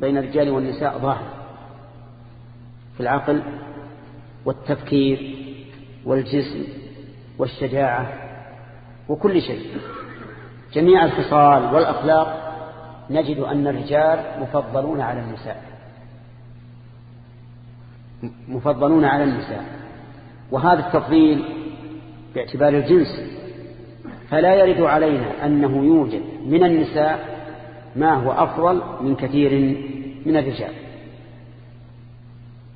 بين الرجال والنساء ظاهر في العقل والتفكير والجسم والشجاعة وكل شيء. جميع الخصال والأخلاق نجد أن الرجال مفضلون على النساء. مفضلون على النساء. وهذا التفضيل باعتبار الجنس. فلا يرد علينا أنه يوجد من النساء ما هو أفضل من كثير من الرجال.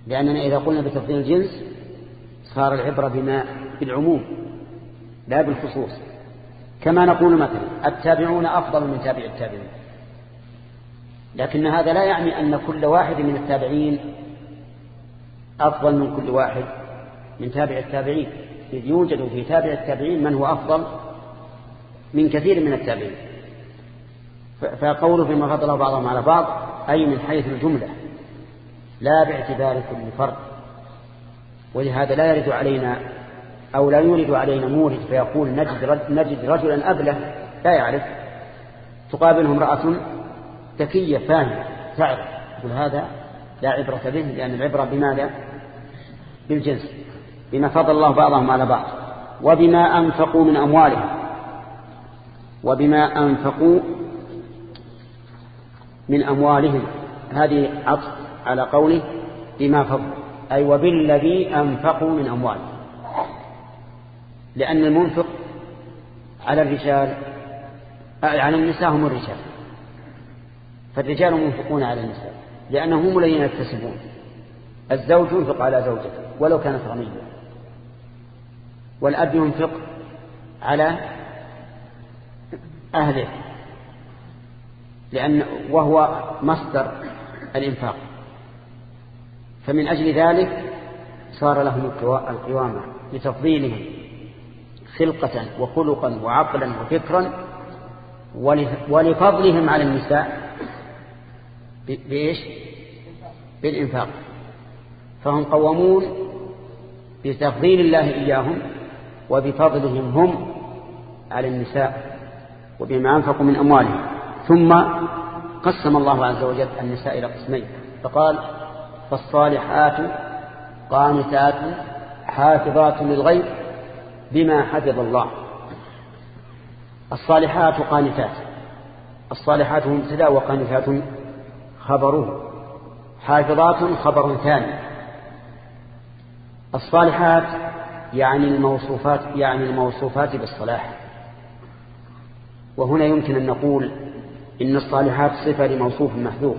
لأننا إذا قلنا بتفضيل الجنس صار العبرة بما بالعموم لا بالخصوص. كما نقول مثلا التابعون أفضل من تابع التابعين لكن هذا لا يعني أن كل واحد من التابعين أفضل من كل واحد من تابع التابعين. إذ يوجد في تابع التابعين من هو أفضل من كثير من التابعين. فقوله فيما فضل بعضهم على بعض أي من حيث الجملة لا باعتبار كل فرد. ولهذا لا يرد علينا أو لا يورد علينا مورد فيقول نجد, نجد رجلا أبله لا يعرف. تقابله امرأة ذكية فاهمة تعرف. يقول هذا لا عبرة به لأن العبرة بماذا؟ بالجنس بما فضل الله بعضهم على بعض. وبما أنفقوا من أموالهم وبما أنفقوا من أموالهم. هذه عطف على قوله بما فضل أي وبالذي أنفقوا من أموالهم لأن المنفق على الرجال على النساء هم الرجال. فالرجال منفقون على النساء لأنهم هم الذين يكتسبون. الزوج ينفق على زوجته ولو كانت غنية والأب ينفق على أهله. لأن وهو مصدر الإنفاق. فمن أجل ذلك صار لهم القوامة لتفضيلهم خلقة وخلقا وعقلا وفكرا ولفضلهم على النساء بإيش؟ بالإنفاق. فهم قوامون بتفضيل الله إياهم وبفضلهم هم على النساء وبما أنفقوا من أموالهم. ثم قسم الله عز وجل النساء إلى قسمين. فقال فالصالحات قانتات حافظات للغيب بما حفظ الله. الصالحات قانتات. الصالحات مبتدا وقانتات خبره حافظات خبر ثاني. الصالحات يعني الموصوفات يعني الموصوفات بالصلاح. وهنا يمكن أن نقول إن الصالحات صفة لموصوف محذوف.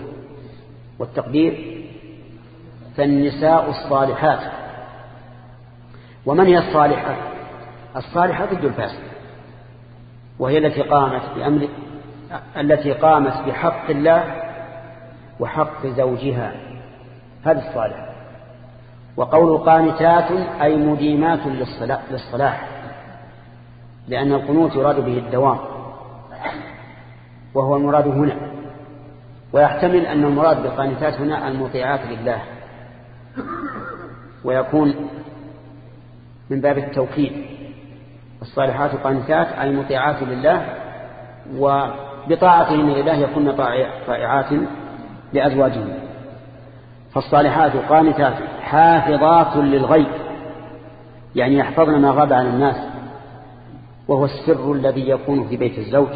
والتقدير فالنساء الصالحات. ومن هي الصالحة؟ الصالحة ضد الفاسد وهي التي قامت بأمر التي قامت بحق الله وحق زوجها. هذه الصالحة. وقول قانتات أي مديمات للصلاح. لأن القنوت يراد به الدوام. وهو المراد هنا. ويحتمل أن المراد بالقانتات هنا المطيعات لله. ويكون من باب التوكيد. الصالحات قانتات أي مطيعات لله وبطاعتهن لله يكون طائعات لأزواجهن فالصالحات قانتات حافظات للغيب يعني يحفظن ما غاب عن الناس وهو السر الذي يكون في بيت الزوج.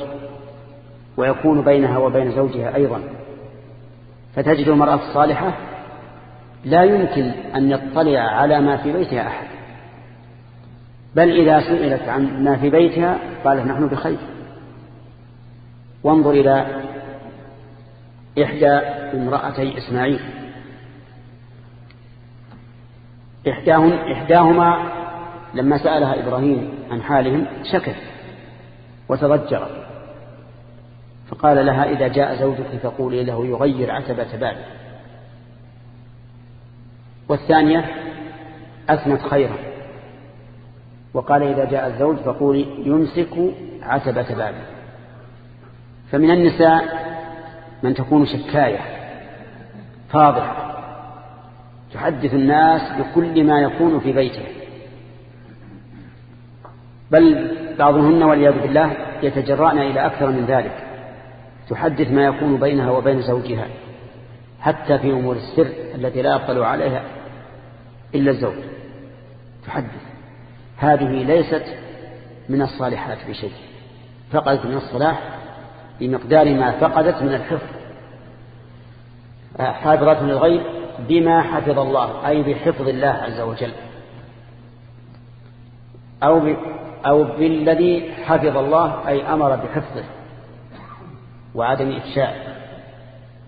ويكون بينها وبين زوجها أيضا. فتجد المرأة الصالحة لا يمكن أن يطلع على ما في بيتها أحد. بل إذا سئلت عن ما في بيتها قالت نحن بخير. وانظر إلى إحدى امرأتي إسماعيل. إحداهم إحداهما لما سألها إبراهيم عن حالهم شكت وتضجرت فقال لها إذا جاء زوجك فقولي له يغير عتبة باله والثانية أثنت خيرا. وقال إذا جاء الزوج فقولي يمسك عتبة باله فمن النساء من تكون شكاية فاضحة تحدث الناس بكل ما يكون في بيته. بل بعضهن والعياذ بالله يتجرأن إلى أكثر من ذلك. تحدث ما يكون بينها وبين زوجها حتى في أمور السر التي لا يطلع عليها إلا الزوج. تحدث. هذه ليست من الصالحات بشيء. فقدت من الصلاح بمقدار ما فقدت من الحفظ. حافظة للغيب بما حفظ الله أي بحفظ الله عز وجل. أو. أو بالذي حفظ الله أي أمر بحفظه. وعدم إفشاء.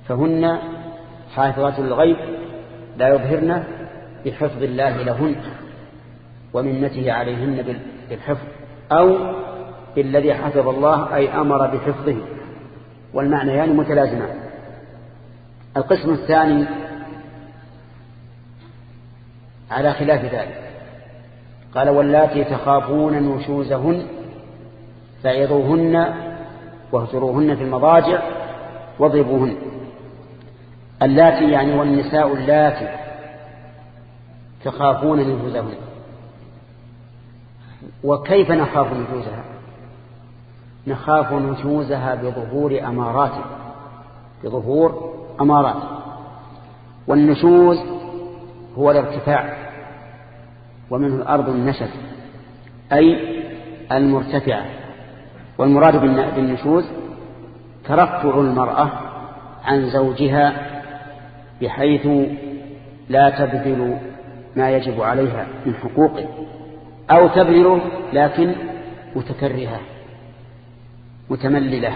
فهن حافظات للغيب لا يظهرن بحفظ الله لهن ومنته عليهن بالحفظ أو بالذي حفظ الله أي أمر بحفظه. والمعنى يعني متلازمان. القسم الثاني على خلاف ذلك. قال واللاتي تخافون نشوزهن فعظوهن واهجروهن في المضاجع واضربوهن اللاتي يعني والنساء اللاتي تخافون نشوزهن وكيف نخاف نشوزها نخاف نشوزها بظهور أمارات بظهور أمارات. والنشوز هو الارتفاع ومنه الأرض النشف أي المرتفعة. والمراد بالنشوز ترفع المرأة عن زوجها بحيث لا تبذل ما يجب عليها من حقوقه أو تبذله لكن متكرهة متمللة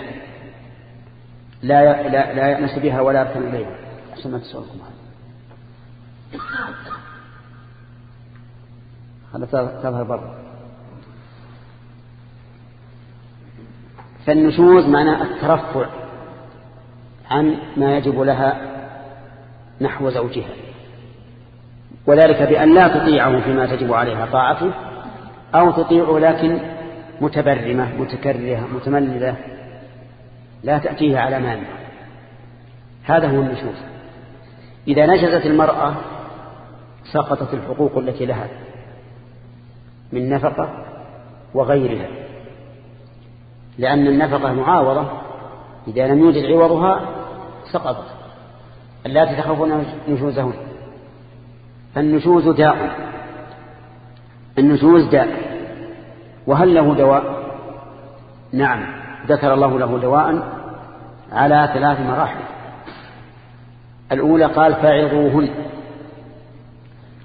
لا لا لا يأنس بها ولا يركن إليها. عشان ما تسألكم هذا تظهر برا؟ فالنشوز معناه الترفع عن ما يجب لها نحو زوجها. وذلك بأن لا تطيعه فيما تجب عليها طاعته أو تطيعه لكن متبرمة متكرهة متمللة لا تأتيه على مانع هذا هو النشوز. إذا نشزت المرأة سقطت الحقوق التي لها من نفقة وغيرها. لأن النفقة معاوضة إذا لم يوجد عوضها سقطت. التي تخافون نشوزهن. فالنشوز داء. النشوز داء. وهل له دواء؟ نعم. ذكر الله له دواء على ثلاث مراحل. الأولى قال فاعظوهن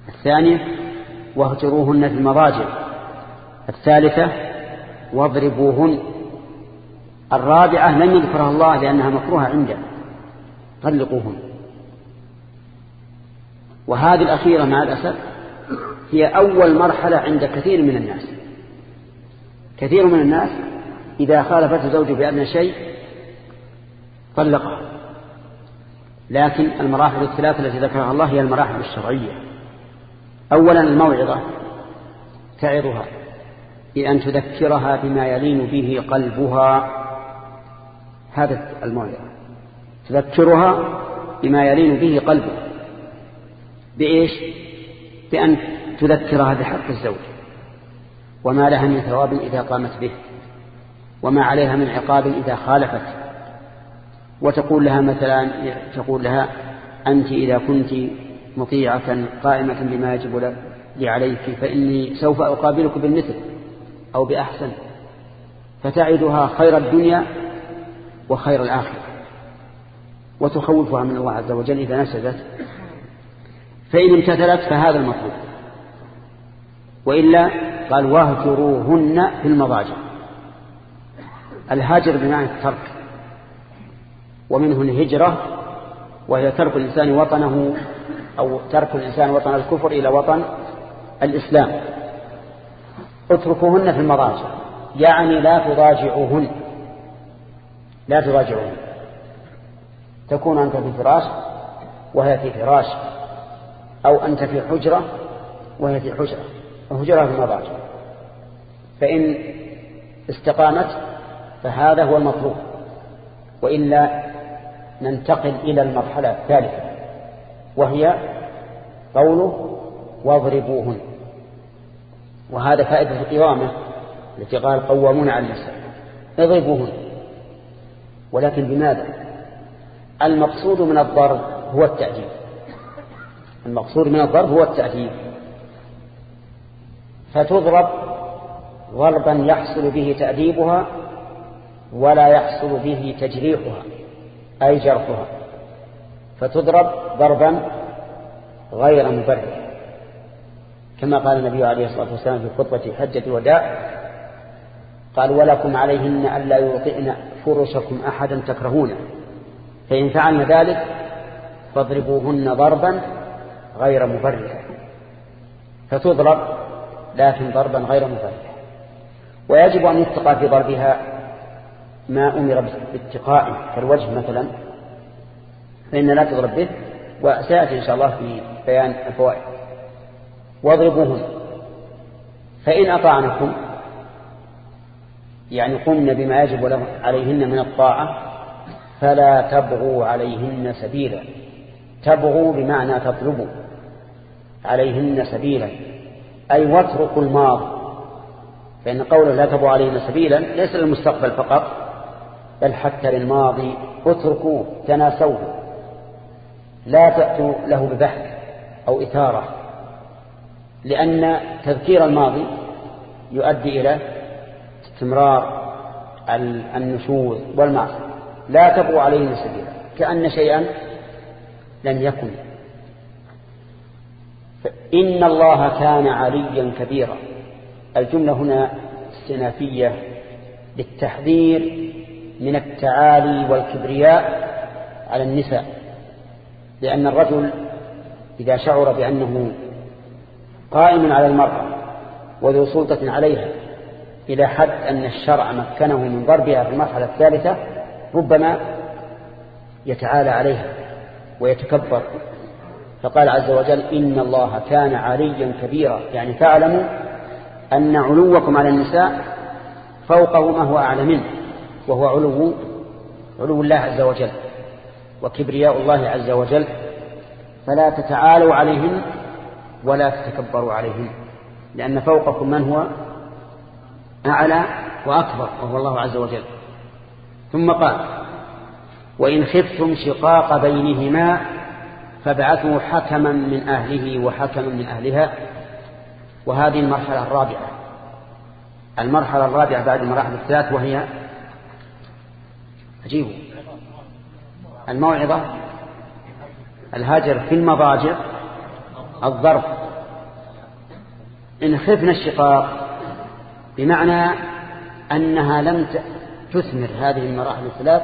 الثانية واهجروهن في المضاجع. الثالثة واضربوهن. الرابعة لم يذكرها الله لأنها مكروهة عنده. طلقوهن وهذه الأخيرة مع الأسف هي أول مرحلة عند كثير من الناس. كثير من الناس إذا خالفت زوجه بأدنى شيء طلقها. لكن المراحل الثلاثة التي ذكرها الله هي المراحل الشرعية. أولا الموعظة تعظها. بأن تذكرها بما يلين به قلبها. هذا الموعظة تذكرها بما يلين به قلبها بإيش؟ بأن تذكرها بحق الزوج. وما لها من ثواب إذا قامت به. وما عليها من عقاب إذا خالفت وتقول لها مثلا تقول لها أنت إذا كنت مطيعة قائمة بما يجب لي عليك فإني سوف أقابلك بالمثل أو بأحسن. فتعدها خير الدنيا وخير الآخرة. وتخوفها من الله عز وجل إذا نسدت فإن امتثلت فهذا المطلوب. وإلا قال واهجروهن في المضاجع. الهاجر بمعنى الترك. ومنه الهجرة وهي ترك الإنسان وطنه أو ترك الإنسان وطن الكفر إلى وطن الإسلام. اتركوهن في المضاجع. يعني لا تضاجعوهن. لا تضاجعوهن تكون أنت في فراش وهي في فراش أو أنت في حجرة وهي في حجرة وهجرة في المضاجع فإن استقامت فهذا هو المطلوب. وإلا ننتقل إلى المرحلة الثالثة وهي قوله واضربوهن. وهذا فائدة القوامة التي قال قوامون على النساء. اضربوهن. ولكن بماذا؟ المقصود من الضرب هو التأديب المقصود من الضرب هو التأديب فتضرب ضربا يحصل به تأديبها ولا يحصل به تجريحها أي جرحها. فتضرب ضربا غير مبرر. كما قال النبي عليه الصلاة والسلام في خطبة حجة الوداع قال ولكم عليهن ألا يوطئن فرشكم أحدا تكرهونه فإن فعلن ذلك فاضربوهن ضربا غير مبرر فتضرب لكن ضربا غير مبرر ويجب أن يتقى في ضربها ما أمر باتقائه كالوجه مثلا. فإن لا تضرب به وسيأتي إن شاء الله في بيان الفوائد. واضربوهن. فإن أطعنكم يعني قمن بما يجب عليهن من الطاعة فلا تبغوا عليهن سبيلا. تبغوا بمعنى تطلبوا عليهن سبيلا. أي واتركوا الماضي فإن قوله لا تبغوا عليهن سبيلا ليس للمستقبل فقط بل حتى للماضي. اتركوه تناسوه. لا تأتوا له ببحث أو إثارة لأن تذكير الماضي يؤدي إلى استمرار النشوذ والمعصية. لا تبغوا عليه سبيلا. كأن شيئا لم يكن. إن الله كان عليا كبيرا. الجملة هنا استنافية للتحذير من التعالي والكبرياء على النساء. لأن الرجل إذا شعر بأنه قائم على المرأة وذو سلطة عليها إلى حد أن الشرع مكنه من ضربها في المرحلة الثالثة ربما يتعالى عليها ويتكبر. فقال عز وجل إن الله كان عليا كبيرا. يعني فاعلموا أن علوكم على النساء فوقه ما هو أعلى منه وهو علو علو الله عز وجل وكبرياء الله عز وجل. فلا تتعالوا عليهن ولا تتكبروا عليهن لأن فوقكم من هو؟ أعلى وأكبر وهو الله عز وجل. ثم قال وإن خفتم شقاق بينهما فابعثوا حكما من أهله وحكما من أهلها. وهذه المرحلة الرابعة. المرحلة الرابعة بعد المراحل الثلاث وهي عجيب. الموعظة الهجر في المضاجع الضرب إن خفنا الشقاق بمعنى أنها لم تثمر هذه المراحل الثلاث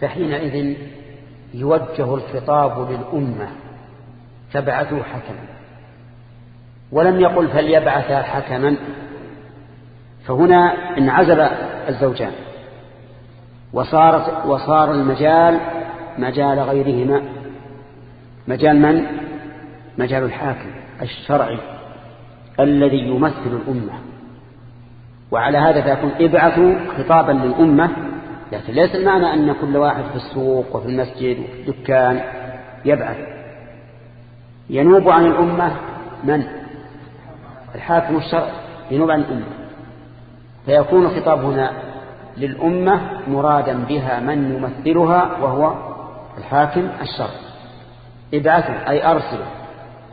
فحينئذ يوجه الخطاب للأمة فابعثوا حكما. ولم يقل فليبعث حكما فهنا انعزل الزوجان. وصارت وصار المجال مجال غيرهما. مجال من؟ مجال الحاكم الشرعي الذي يمثل الأمة. وعلى هذا فيكون ابعثوا خطابا للأمة. لكن ليس المعنى أن كل واحد في السوق وفي المسجد وفي الدكان يبعث. ينوب عن الأمة من؟ الحاكم الشرعي. ينوب عن الأمة. فيكون الخطاب هنا للأمة مرادا بها من يمثلها وهو الحاكم الشرعي. ابعثوا أي أرسلوا.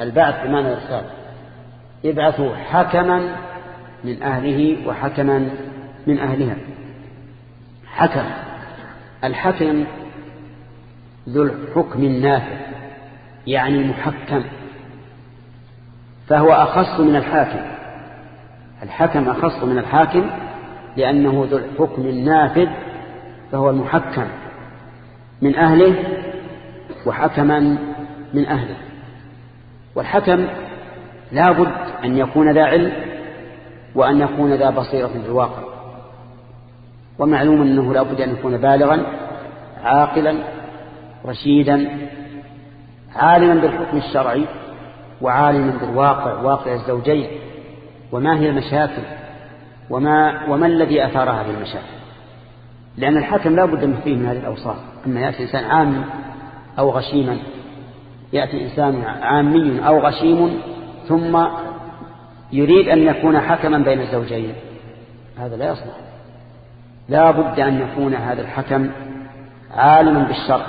البعث بمعنى الإرسال. ابعثوا حكما من أهله وحكما من أهلها. حكم. الحكم ذو الحكم النافع يعني المحكم فهو أخص من الحاكم. الحكم أخص من الحاكم لأنه ذو الحكم النافذ فهو المحكم من أهله وحكما من أهله. والحكم لا بد أن يكون ذا علم وأن يكون ذا بصيرة في الواقع. ومعلوم أنه لا بد أن يكون بالغا عاقلا رشيدا عالما بالحكم الشرعي وعالما بالواقع واقع الزوجين. وما هي المشاكل؟ وما, وما الذي أثار هذه المشاكل لأن الحكم لا بد من فيه من هذه الأوصاف. أما يأتي إنسان عام أو غشيما يأتي إنسان عامي أو غشيم ثم يريد أن يكون حكما بين الزوجين. هذا لا يصلح. لا بد أن يكون هذا الحكم عالما بالشرع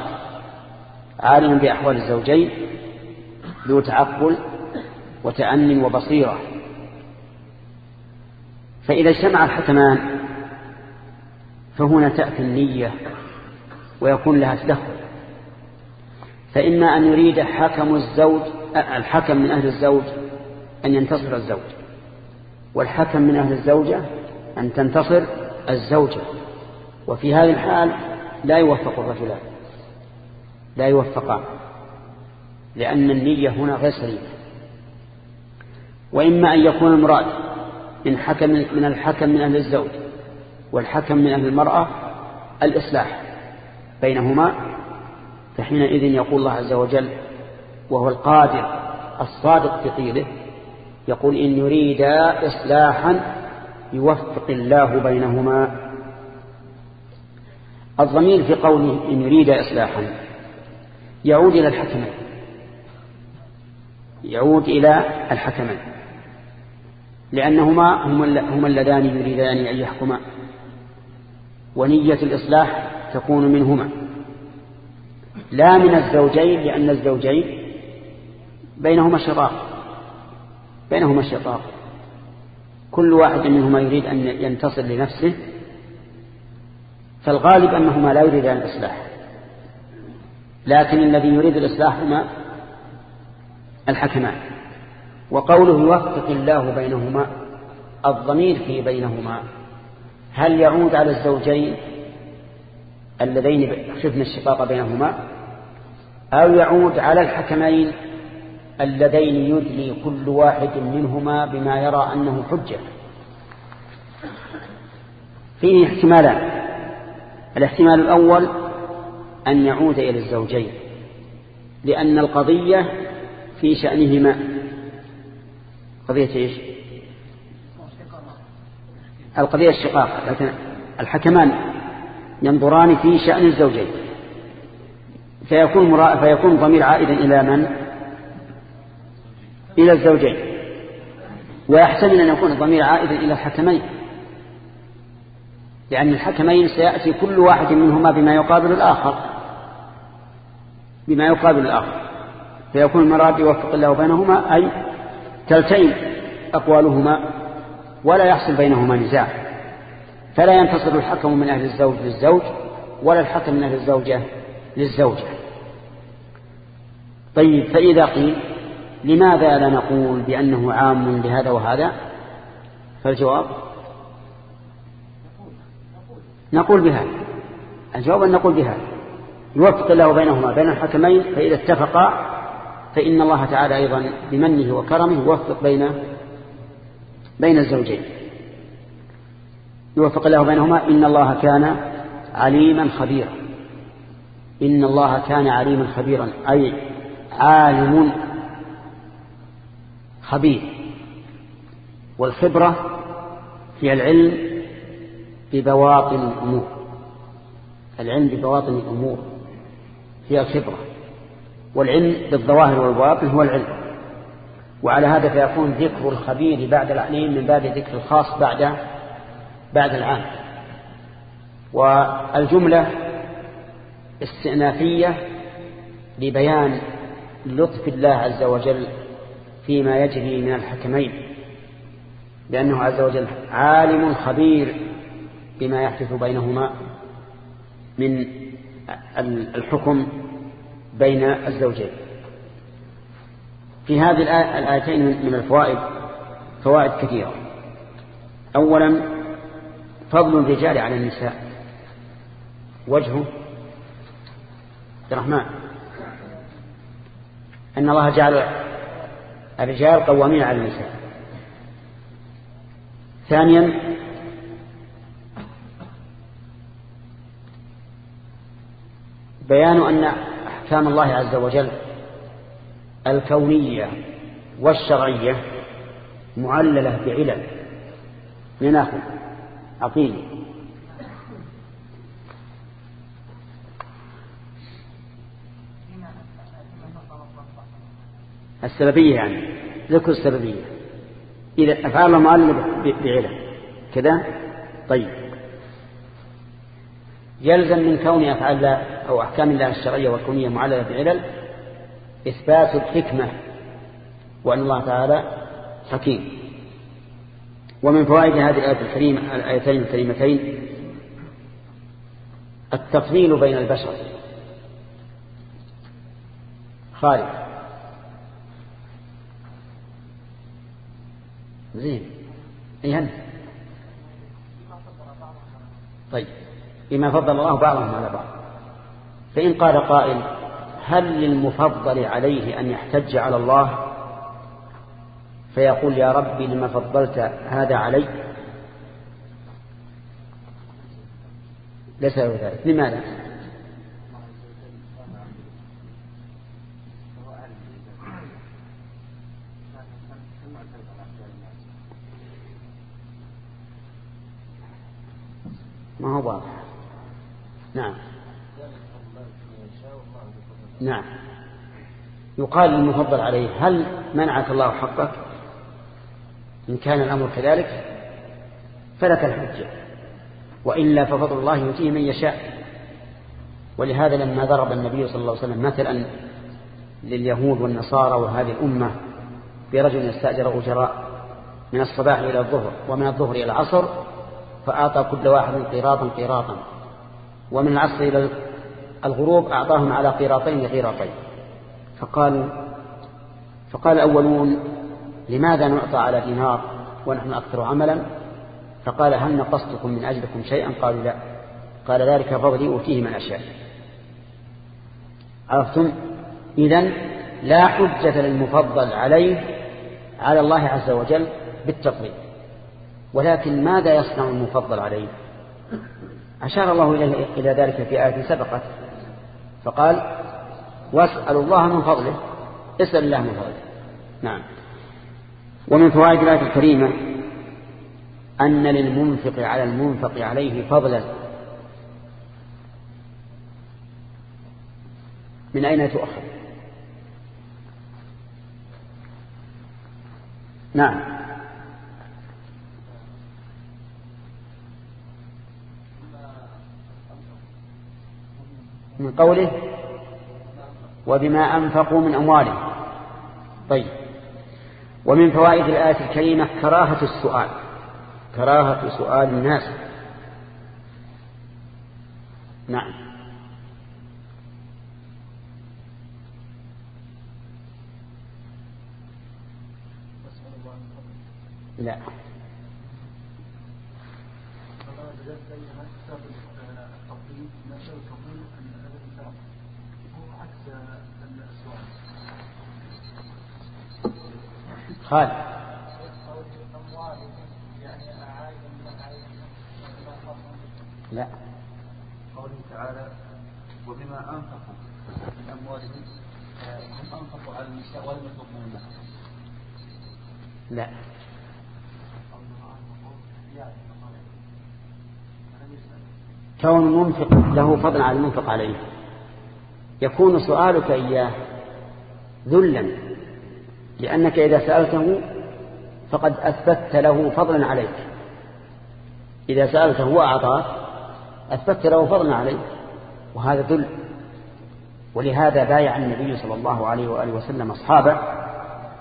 عالما بأحوال الزوجين ذو تعقل وتأن وبصيرة. فإذا اجتمع الحكمان فهنا تأتي النية ويكون لها تدخل. فإما أن يريد حكم الزوج الحكم من أهل الزوج أن ينتصر الزوج. والحكم من أهل الزوجة أن تنتصر الزوجة. وفي هذه الحال لا يوفق الرجلان. لا يوفقان. لأن النية هنا غير سليمة. وإما أن يكون المراد من حكم من الحكم من أهل الزوج والحكم من أهل المرأة الإصلاح بينهما فحينئذ يقول الله عز وجل وهو القادر الصادق في قيله يقول إن يريد إصلاحا يوفق الله بينهما. الضمير في قوله إن يريد إصلاحا يعود إلى الحكمين يعود إلى الحكمين لأنهما هما اللذان يريدان أن يحكما. ونية الإصلاح تكون منهما. لا من الزوجين لأن الزوجين بينهما شقاق بينهما شقاق. كل واحد منهما يريد أن ينتصر لنفسه فالغالب أنهما لا يريدان الإصلاح. لكن الذي يريد الإصلاح هما الحكمان. وقوله يوفق الله بينهما الضمير في بينهما هل يعود على الزوجين اللذين خفن الشقاق بينهما أو يعود على الحكمين اللذين يدلي كل واحد منهما بما يرى أنه حجة. فيه احتمالان. الاحتمال الأول أن يعود إلى الزوجين لأن القضية في شأنهما. قضية إيش؟ القضية الشقاق. لكن الحكمان ينظران في شأن الزوجين. فيكون. فيكون ضمير عائدا إلى من؟ إلى الزوجين. ويحتمل أن يكون الضمير عائدا إلى الحكمين. لأن الحكمين سيأتي كل واحد منهما بما يقابل الآخر. بما يقابل الآخر. فيكون المراد يوفق الله بينهما أي تلتئم أقوالهما ولا يحصل بينهما نزاع. فلا ينتصر الحكم من أهل الزوج للزوج ولا الحكم من أهل الزوجة للزوجة. طيب فإذا قيل لماذا لا نقول بأنه عام لهذا وهذا؟ فالجواب؟ نقول بهذا. الجواب أن نقول بهذا. يوفق الله بينهما بين الحكمين فإذا اتفقا فإن الله تعالى أيضا بمنه وكرمه يوفق بين بين الزوجين. يوفق الله بينهما إن الله كان عليما خبيرا. إن الله كان عليما خبيرا أي عالم خبير. والخبرة هي العلم ببواطن الأمور. العلم ببواطن الأمور هي الخبرة. والعلم بالظواهر والبواطن هو العلم. وعلى هذا فيكون ذكر الخبير بعد العليم من باب ذكر الخاص بعد بعد العام. والجملة استئنافية لبيان لطف الله عز وجل فيما يجري من الحكمين لأنه عز وجل عالم خبير بما يحدث بينهما من الحكم بين الزوجين. في هذه الآيتين من الفوائد فوائد كثيرة. أولا فضل الرجال على النساء. وجهه الرحمن. أن الله جعل الرجال قوامين على النساء. ثانيا بيان أن أحكام الله عز وجل الكونية والشرعية معللة بعلل. لناخذ عقيل السببية يعني ذكر السببية. إذا أفعال الله معللة بعلل كذا؟ طيب. يلزم من كون أفعال أو أحكام الله الشرعية والكونية معللة بعلل إثبات الحكمة وأن الله تعالى حكيم. ومن فوائد هذه الآية الكريمة الآيتين الكريمتين التفضيل بين البشر. خالد. زين. أي طيب. بما فضل الله بعضهم على بعض. فإن قال قائل هل للمفضل عليه أن يحتج على الله؟ فيقول يا ربي لما فضلت هذا علي؟ ليس له ذلك. لماذا؟ ما هو واضح. نعم. نعم. يقال للمفضل عليه هل منعك الله حقك؟ إن كان الأمر كذلك فلك الحجة. وإلا ففضل الله يؤتيه من يشاء. ولهذا لما ضرب النبي صلى الله عليه وسلم مثلا لليهود والنصارى وهذه الأمة برجل يستأجر أجراء من الصباح إلى الظهر ومن الظهر إلى العصر فأعطى كل واحد قيراطا قيراطا. ومن العصر إلى الغروب أعطاهم على قيراطين قيراطين. فقالوا فقال الأولون لماذا نعطى على دينار ونحن أكثر عملا؟ فقال هل نقصتكم من أجلكم شيئا؟ قالوا لا. قال ذلك فضلي أوتيه من أشياء عرفتم؟ إذن لا حجة للمفضل عليه على الله عز وجل بالتفضيل. ولكن ماذا يصنع المفضل عليه؟ أشار الله إلى ذلك في آية سبقت فقال واسأل الله من فضله اسأل الله من فضله. نعم. ومن فوائد الآية الكريمة أن للمنفق على المنفق عليه فضلا. من أين تؤخذ؟ نعم. من قوله وبما أنفقوا من أموالهم. طيب. ومن فوائد الآية الكريمة كراهة السؤال. كراهة سؤال الناس. نعم. لا. خالد لا. قوله تعالى وبما أنفقوا من أموالهم هم أنفقوا على النساء ولم يطلبوا منها. لا. كون المنفق له فضل على المنفق عليه. يكون سؤالك إياه ذلا لأنك إذا سألته فقد أثبت له فضلا عليك. إذا سألته وأعطاك أثبت له فضلا عليك وهذا ذل. ولهذا بايع النبي صلى الله عليه وآله وسلم أصحابه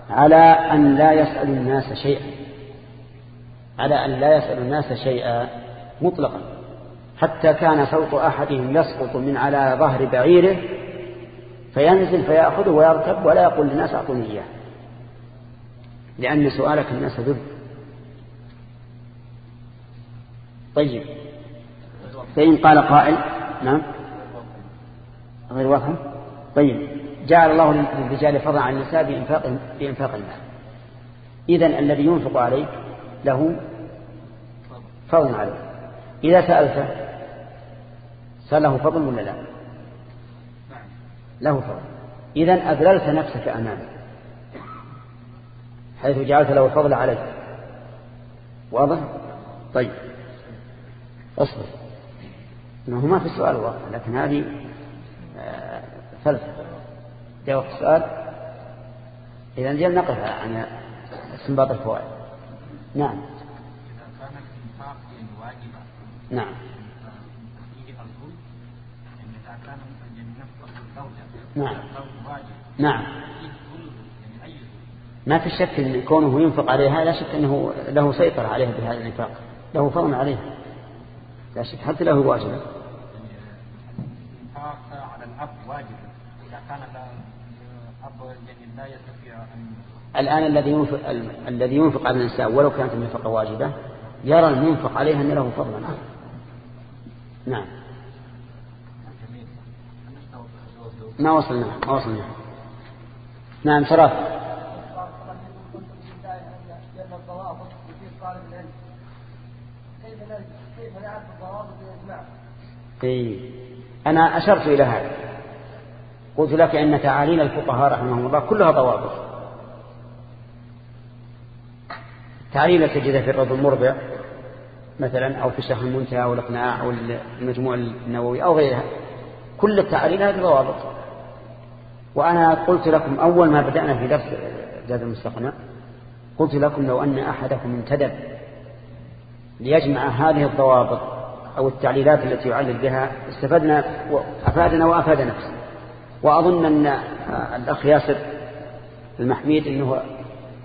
على أن لا يسأل الناس شيئا على أن لا يسأل الناس شيئا مطلقا. حتى كان صوت أحدهم يسقط من على ظهر بعيره فينزل فيأخذه ويركب ولا يقول للناس أعطوني إياه. لأن سؤالك الناس ذل طيب. فإن قال قائل نعم. غير واضح. طيب. جعل الله للرجال فضلا عن النساء بإنفاق, بإنفاق المال إذن الذي ينفق عليك له فضل عليه. إذا سألته سأل له فضل ولا لا؟ له فضل. إذن أذللت نفسك أمامه حيث جعلت له فضل عليك. واضح؟ طيب. اصبر. انه ما في سؤال واضح لكن هذه آه، فلسفه جاء وقت السؤال. إذا جل نقف عن استنباط الفوائد. نعم. نعم. نعم. نعم. ما في شك إن كونه ينفق عليها لا شك إنه له سيطرة عليها بهذا الانفاق له فضل عليها لا شك حتى له واجب. الآن الذي ينفق الذي ينفق على الإنسان ولو كانت النفقة واجبة يرى المنفق عليها أن له فضلا نعم. ما وصلنا ما وصلنا. نعم شرف. أنا أشرت إلى هذا. قلت لك إن تعاليل الفقهاء رحمهم الله كلها ضوابط. تعليل تجد في الرب المربع مثلا أو في شرح المنتهى أو الإقناع أو المجموع النووي أو غيرها. كل التعليل هذه ضوابط. وأنا قلت لكم أول ما بدأنا في درس زاد المستقنع قلت لكم لو أن أحدكم انتدب ليجمع هذه الضوابط أو التعليلات التي يعلل بها استفدنا وأفادنا وأفاد نفسه. وأظن أن الأخ ياسر المحميد أنه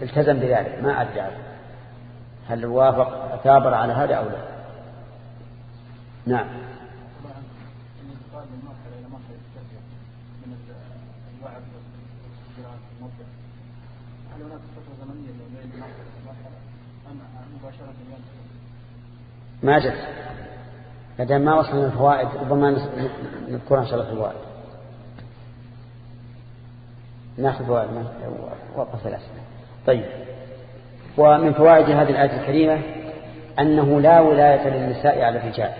التزم بذلك ما أدعى هل وافق ثابر على هذا أو لا؟ نعم. ما جت ما ما وصلنا الفوائد ربما نذكرها إن شاء الله الفوائد نأخذ فوائد وقف الأسئلة. طيب. ومن فوائد هذه الآية الكريمة أنه لا ولاية للنساء على الرجال.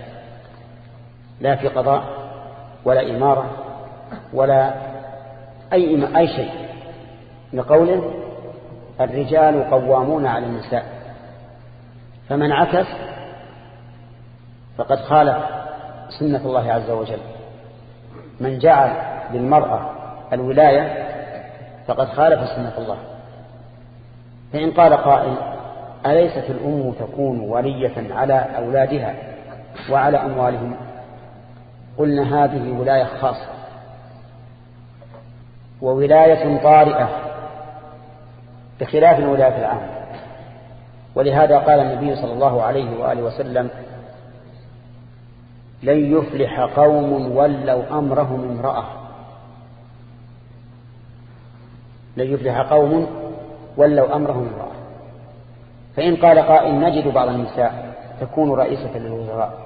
لا في قضاء ولا إمارة ولا أي, أي شيء. لقوله الرجال قوامون على النساء. فمن عكس فقد خالف سنة الله عز وجل. من جعل للمرأة الولاية فقد خالف سنة الله. فإن قال قائل أليست الأم تكون ولية على أولادها وعلى أموالهم؟ قلنا هذه ولاية خاصة. وولاية طارئة بخلاف الولاية العامة. ولهذا قال النبي صلى الله عليه وآله وسلم لن يفلح قوم ولوا أمرهم امرأة. لن يفلح قوم ولوا أمرهم امرأة. فإن قال قائل نجد بعض النساء تكون رئيسة للوزراء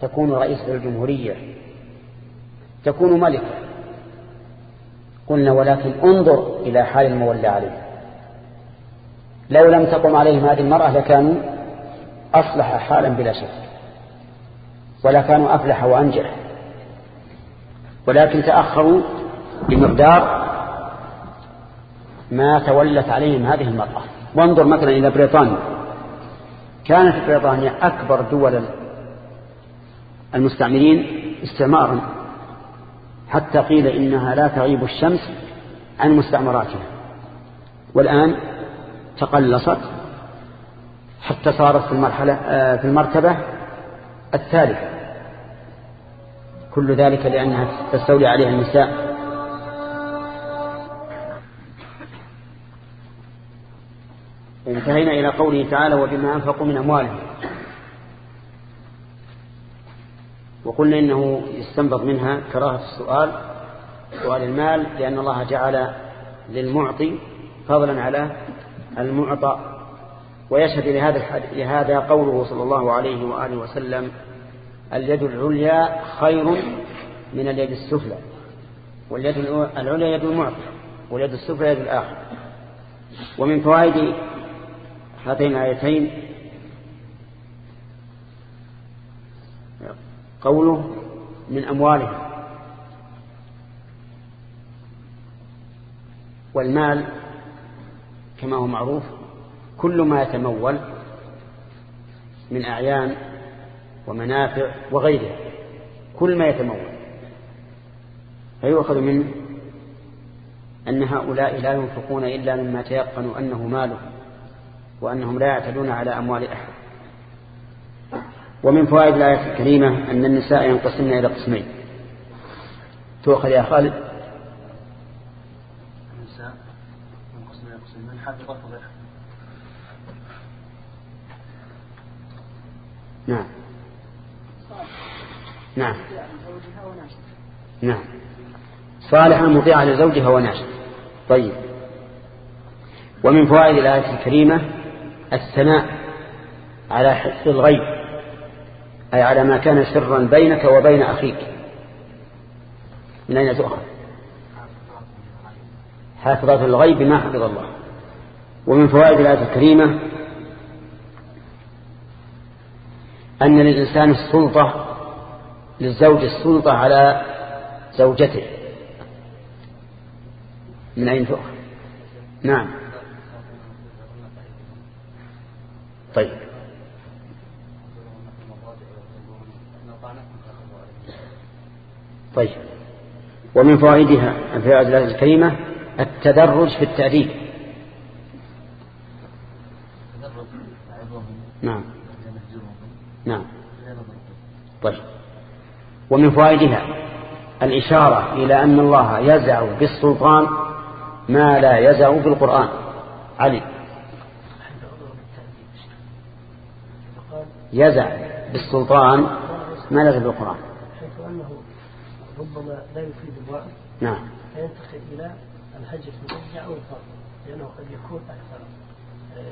تكون رئيسة للجمهورية تكون ملكة. قلنا ولكن انظر إلى حال المولى عليه. لو لم تقم عليهم هذه المرأة لكانوا أصلح حالا بلا شك. ولا كانوا أفلح وأنجح. ولكن تأخروا بمقدار ما تولت عليهم هذه المرأة. وانظر مثلا إلى بريطانيا. كانت بريطانيا أكبر دول المستعمرين استعمارا حتى قيل إنها لا تغيب الشمس عن مستعمراتها. والآن تقلصت. حتى صارت في المرحلة آه، في المرتبة الثالثة. كل ذلك لأنها تستولي عليها النساء. انتهينا إلى قوله تعالى وبما أنفقوا من أموالهم وقلنا إنه يستنبط منها كراهة السؤال سؤال المال لأن الله جعل للمعطي فضلا على المعطى. ويشهد لهذا لهذا قوله صلى الله عليه وآله وسلم اليد العليا خير من اليد السفلى واليد العليا يد المعطي واليد السفلى يد الآخر. ومن فوائد هاتين الآيتين قوله من أموالهم والمال كما هو معروف كل ما يتمول من أعيان ومنافع وغيرها كل ما يتمول. فيؤخذ منه أن هؤلاء لا ينفقون إلا مما تيقنوا أنه ماله وأنهم لا يعتدون على أموال أحد. ومن فوائد الآية الكريمة أن النساء ينقسمن إلى قسمين. تؤخذ يا خالد. النساء من قسم يقسم من حافظات وغير نعم. نعم. نعم. صالحة مطيعة لزوجها وناشد طيب. ومن فوائد الآية الكريمة الثناء على حفظ الغيب أي على ما كان سرا بينك وبين أخيك. من أين تؤخذ؟ حافظات الغيب ما حفظ الله. ومن فوائد الآية الكريمة أن للإنسان السلطة للزوج السلطة على زوجته. من أين تؤخذ؟ نعم. طيب. طيب. ومن فوائدها في الآية الكريمة التدرج في التأديب. نعم. نعم. طيب. ومن فوائدها الإشارة إلى أن الله يزع بالسلطان ما لا يزع بالقرآن. علي. يزع بالسلطان ما لا يزع بالقرآن. حيث أنه ربما لا يفيد الوعي نعم. فينتقل إلى الهجر المرجع أو الفرق لأنه قد يكون أكثر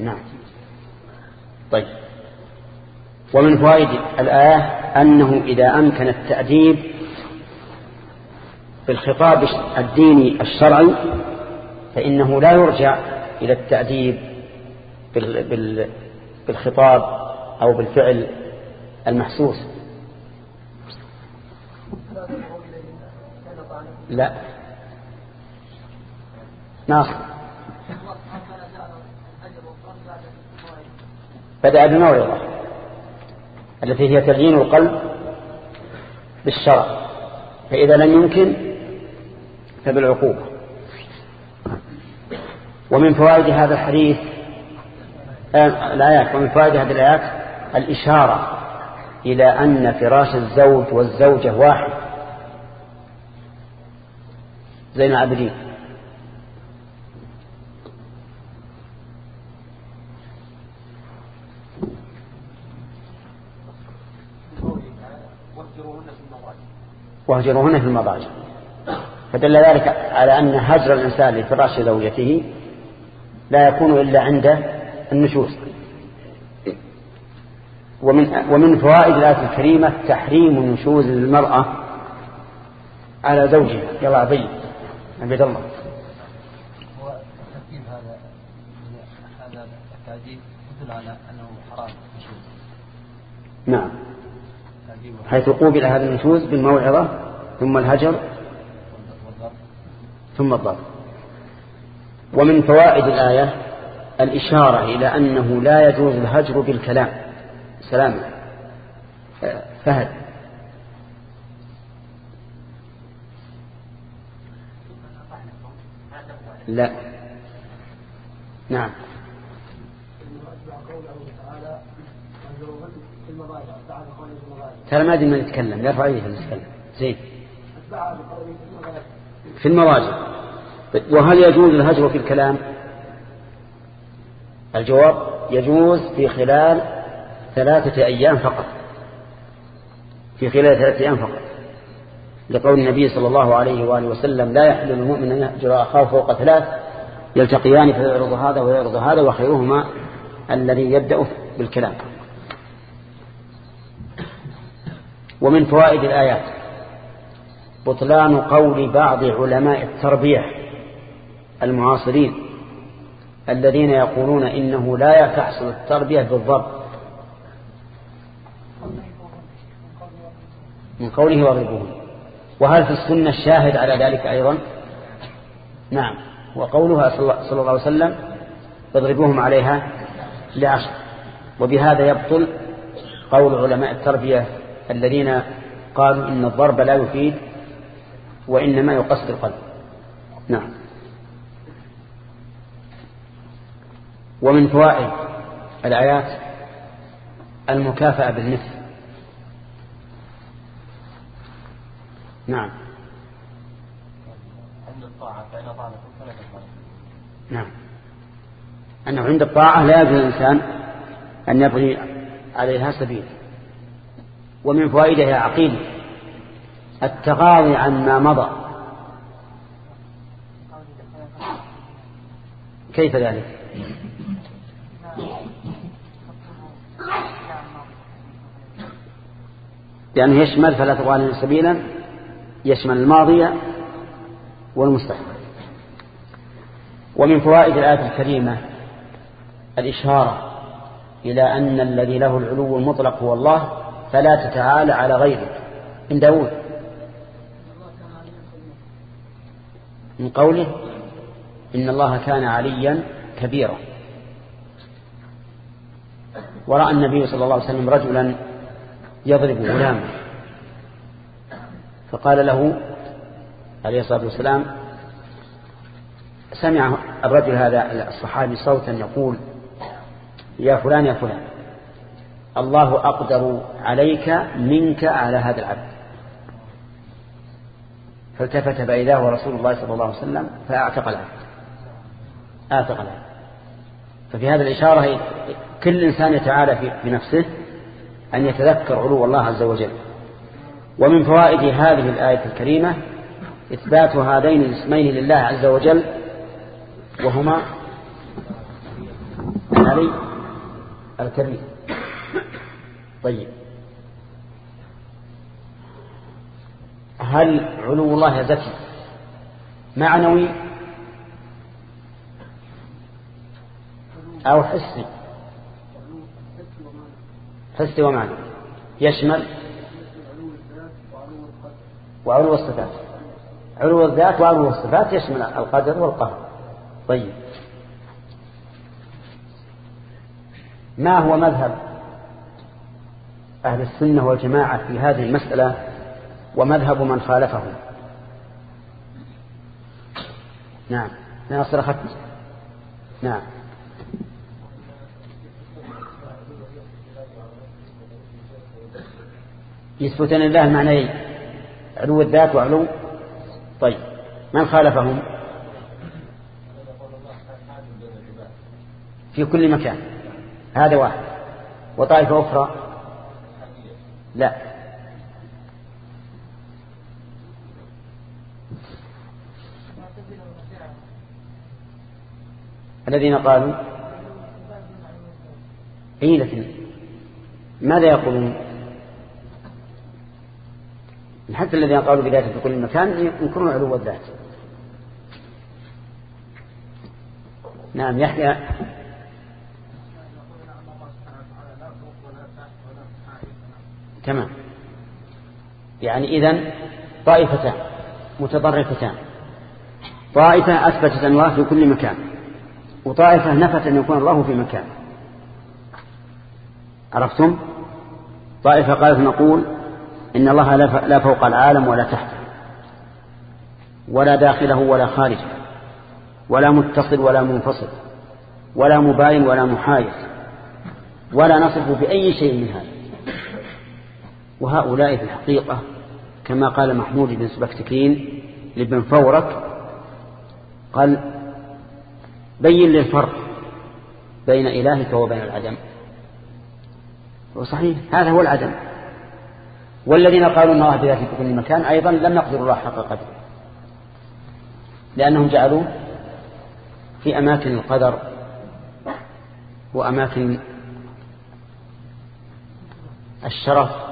نعم. طيب. ومن فوائد الآية أنه إذا أمكن التأديب بالخطاب الديني الشرعي فإنه لا يرجع إلى التأديب بالخطاب أو بالفعل المحسوس. لا. ناصر بدأ بموعظة. التي هي تليين القلب بالشرع فإذا لم يمكن فبالعقوبة. ومن فوائد هذا الحديث آه، الآيات ومن فوائد هذه الآيات الإشارة إلى أن فراش الزوج والزوجة واحد. زين العابدين. واهجروهن في المضاجع. فدل ذلك على أن هجر الإنسان لفراش زوجته لا يكون إلا عند النشوز. ومن, ومن فوائد الآية الكريمة تحريم نشوز المرأة على زوجها. يلا عبيد عبيد الله. هذا هذا التعذيب يدل على أنه حرام نعم. حيث قوبل هذا النشوز بالموعظة ثم الهجر ثم الضرب. ومن فوائد الآية الإشارة إلى أنه لا يجوز الهجر بالكلام. سلام. فهد. لا. نعم. ترى ما أدري من يتكلم يرفع يده يتكلم زين. في المواجع. وهل يجوز الهجر في الكلام؟ الجواب يجوز في خلال ثلاثة أيام فقط. في خلال ثلاثة أيام فقط. لقول النبي صلى الله عليه وآله وسلم لا يحل المؤمن أن يهجر أخاه فوق ثلاث يلتقيان فيعرض هذا ويعرض هذا وخيرهما الذي يبدأ بالكلام. ومن فوائد الآيات. بطلان قول بعض علماء التربية المعاصرين الذين يقولون إنه لا تحصل التربية بالضرب. من قوله واضربوه وهل في السنة الشاهد على ذلك أيضا؟ نعم. وقولها صلى الله عليه وسلم اضربوهم عليها لعشر. وبهذا يبطل قول علماء التربية الذين قالوا إن الضرب لا يفيد وإنما يقصد القلب. نعم. ومن فوائد الآيات المكافأة بالمثل. نعم. عند الطاعة فإن نعم. أنه عند الطاعة لا يجوز الإنسان أن يبغي عليها سبيل. ومن فوائدها عقيل التغاضي عن ما مضى. كيف ذلك؟ لأنه يشمل فلا تغالين سبيلا يشمل الماضي والمستقبل. ومن فوائد الآية الكريمة الإشارة إلى أن الذي له العلو المطلق هو الله فلا تتعالى على غيره. من داود. من قوله إن الله كان عليا كبيرا. ورأى النبي صلى الله عليه وسلم رجلا يضرب غلاما. فقال له عليه الصلاة والسلام سمع الرجل هذا الصحابي صوتا يقول يا فلان يا فلان. الله أقدر عليك منك على هذا العبد. فالتفت فإذا هو رسول الله صلى الله عليه وسلم فأعتق العبد. أعتق العبد. ففي هذا الإشارة كل إنسان يتعالى في نفسه أن يتذكر علو الله عز وجل. ومن فوائد هذه الآية الكريمة إثبات هذين الاسمين لله عز وجل وهما علي الكبير. طيب. هل علو الله ذكي؟ معنوي؟ أو حسي؟ حسي ومعنوي. يشمل؟ وعلو الصفات. علو الذات وعلو الصفات يشمل القدر والقهر. طيب. ما هو مذهب أهل السنة والجماعة في هذه المسألة ومذهب من خالفه نعم. ناصر أخذت نعم. يثبتون لله معنى علو الذات وعلو. طيب. من خالفهم؟ في كل مكان. هذا واحد. وطائفة أخرى؟ لا. الذين قالوا اي لكن ماذا يقولون؟ حتى الذين قالوا بذلك في كل مكان ينكرون علو الذات. نعم يحيى. تمام. يعني إذن طائفتان متطرفتان. طائفة أثبتت الله في كل مكان وطائفة نفت أن يكون الله في مكان. عرفتم؟ طائفة قالت نقول إن الله لا فوق العالم ولا تحته ولا داخله ولا خارجه ولا متصل ولا منفصل ولا مباين ولا محايد ولا نصف بأي شيء من هذا. وهؤلاء في الحقيقة كما قال محمود بن سبكتكين لابن فورك قال بين لي الفرق بين إلهك وبين العدم. وصحيح هذا هو العدم. والذين قالوا إن الله بذاته في كل مكان أيضا لم يقدروا الله حق قدره. لأنهم جعلوا في أماكن القدر وأماكن الشرف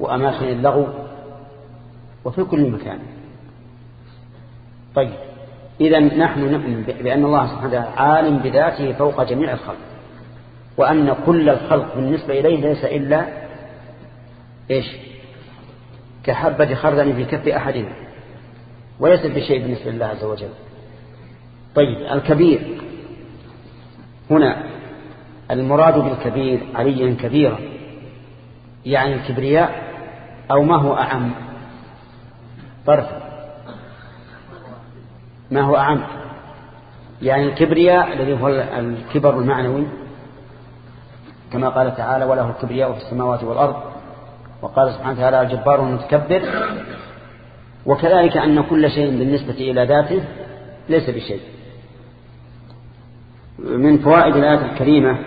وأماكن اللغو وفي كل مكان. طيب إذا نحن نؤمن بأن الله سبحانه وتعالى عالم بذاته فوق جميع الخلق وأن كل الخلق بالنسبة إليه ليس إلا إيش؟ كحبة خردل في كف أحدنا وليس بشيء بالنسبة لله عز وجل. طيب الكبير. هنا المراد بالكبير عليا كبيرا. يعني الكبرياء أو ما هو أعم؟ طرف. ما هو أعم؟ يعني الكبرياء الذي هو الكبر المعنوي كما قال تعالى وله الكبرياء في السماوات والأرض. وقال سبحانه وتعالى الجبار المتكبر وكذلك أن كل شيء بالنسبة إلى ذاته ليس بشيء. من فوائد الآية الكريمة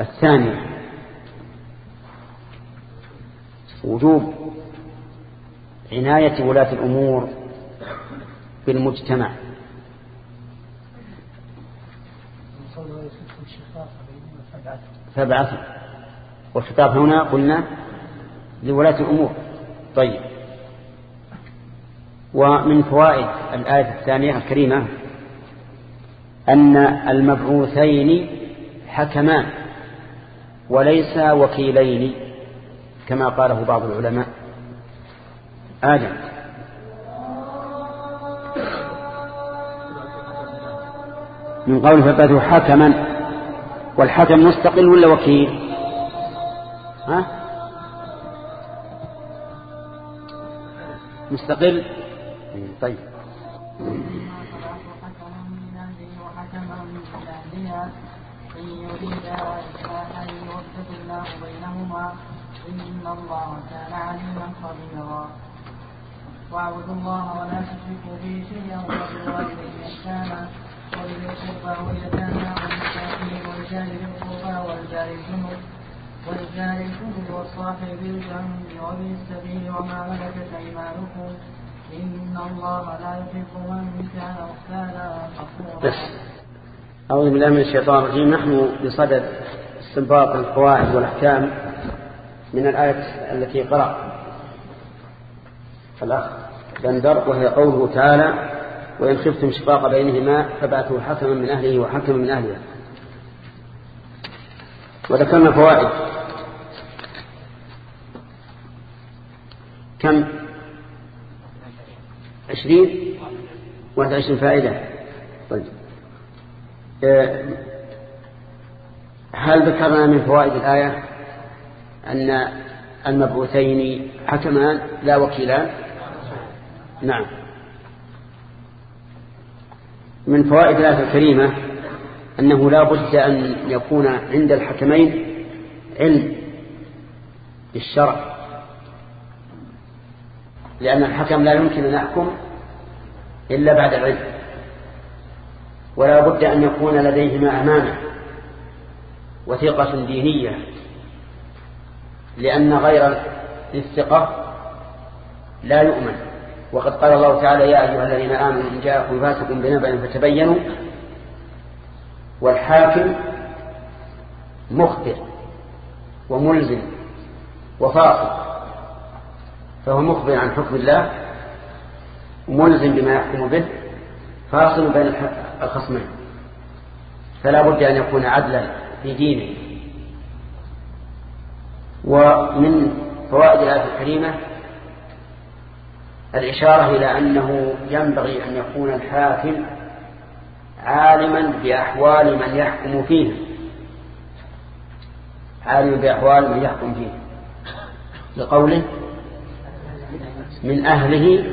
الثانية وجوب عناية ولاة الأمور بالمجتمع. فابعثوا. والخطاب هنا قلنا لولاة الأمور. طيب. ومن فوائد الآية الثانية الكريمة أن المبعوثين حكمان وليس وكيلين. كما قاله بعض العلماء. آدم. من قول فباته حكما والحكم مستقل ولا وكيل؟ ها؟ مستقل؟ طيب. إن يريدا إصلاحا يوفق الله بينهما. إن الله كان عليما خبيرا. واعبدوا الله ولا تشركوا به شيئا وبالوالدين إحسانا وذي القربى واليتامى والمساكين والجار ذي القربى والجار الجنوب والجار الجنوب والصاحب بالجنب وابن السبيل وما ملكت أيمانكم. إن الله لا يحب من كان مختالا فخورا أعوذ بالله من الشيطان الرجيم. نحن بصدد استنباط القواعد والأحكام. من الآية التي قرأ. الأخ بندر وهي قوله تعالى وإن خفتم شقاق بينهما فبعثوا حكما من أهله وحكما من أهلها. وذكرنا فوائد. كم؟ عشرين؟ واحد عشرين فائدة. طيب. آه، هل ذكرنا من فوائد الآية؟ أن المبعوثين حكمان لا وكيلان؟ نعم. من فوائد الآية الكريمة أنه لا بد أن يكون عند الحكمين علم بالشرع. لأن الحكم لا يمكن أن يحكم إلا بعد العلم. ولا بد أن يكون لديهما أمانة وثقة دينية لأن غير الثقة لا يؤمن. وقد قال الله تعالى يا أيها الذين آمنوا إن جاءكم فاسق بنبأ فتبينوا. والحاكم مخطئ وملزم وفاصل فهو مخبر عن حكم الله ملزم بما يحكم به فاصل بين الخصمين. فلا بد أن يكون عدلا في دينه. ومن فوائد الآية الكريمة الإشارة إلى أنه ينبغي أن يكون الحاكم عالما بأحوال من يحكم فيه عالما بأحوال من يحكم فيه لقوله من أهله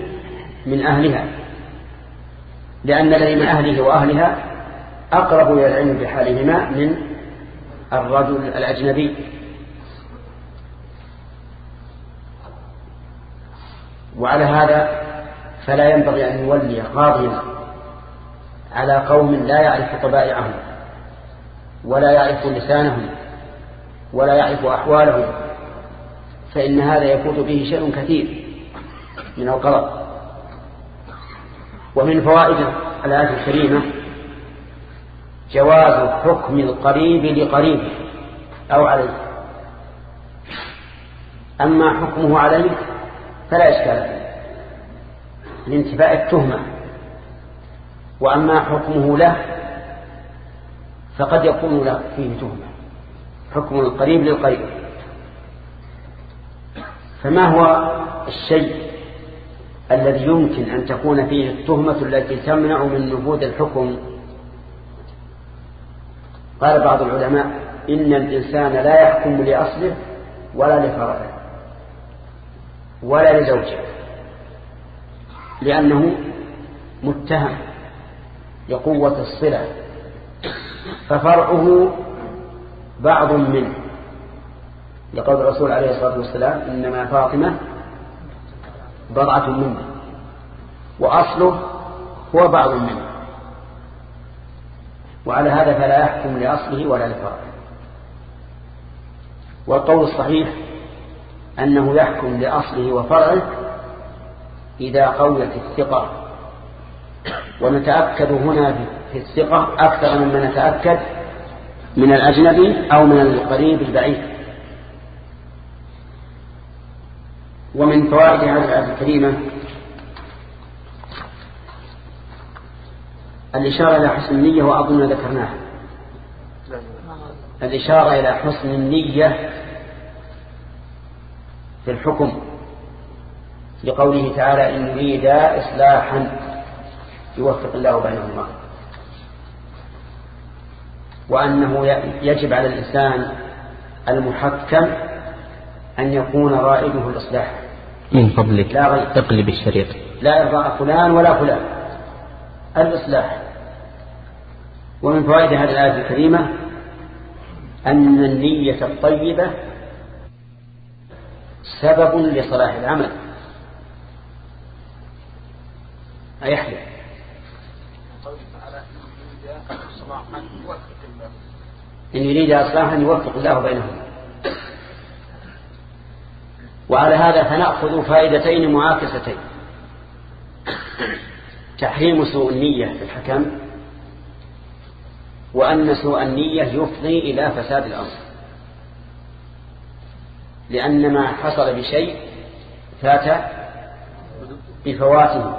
من أهلها. لأن الذي من أهله وأهلها أقرب إلى العلم بحالهما من الرجل الأجنبي. وعلى هذا فلا ينبغي أن يولي قاضيا على قوم لا يعرف طبائعهم ولا يعرف لسانهم ولا يعرف أحوالهم فإن هذا يفوت به شيء كثير من القضاء. ومن فوائد الآية الكريمة جواز حكم القريب لقريب أو عليه. أما حكمه عليه فلا إشكال فيه. لانتفاء التهمة. وأما حكمه له فقد يكون له فيه تهمة. حكم القريب للقريب. فما هو الشيء الذي يمكن أن تكون فيه التهمة التي تمنع من نفوذ الحكم؟ قال بعض العلماء إن الإنسان لا يحكم لأصله ولا لفرعه ولا لزوجه. لأنه متهم لقوة الصلة. ففرعه بعض منه. لقول الرسول عليه الصلاة والسلام إنما فاطمة بضعة منه. وأصله هو بعض منه. وعلى هذا فلا يحكم لأصله ولا لفرعه. والقول الصحيح أنه يحكم لأصله وفرعه إذا قويت الثقة. ونتأكد هنا في الثقة أكثر مما نتأكد من الأجنبي أو من القريب البعيد. ومن فوائد هذه الآية الكريمة الإشارة إلى حسن النية وأظن ذكرناها. الإشارة إلى حسن النية في الحكم لقوله تعالى إن يريد إصلاحا يوفق الله بينهما. وأنه يجب على الإنسان المحكم أن يكون رائده الإصلاح. من فضلك تقلب الشريط. لا يرضى فلان ولا فلان. الإصلاح. ومن فوائد هذه الآية الكريمة أن النية الطيبة سبب لصلاح العمل. أيحلف إن يريد إصلاحا يوفق الله بينهم. وعلى هذا فنأخذ فائدتين معاكستين. تحريم سوء النية في الحكم وأن سوء النية يفضي إلى فساد الأمر لأن ما حصل بشيء فات بفواته.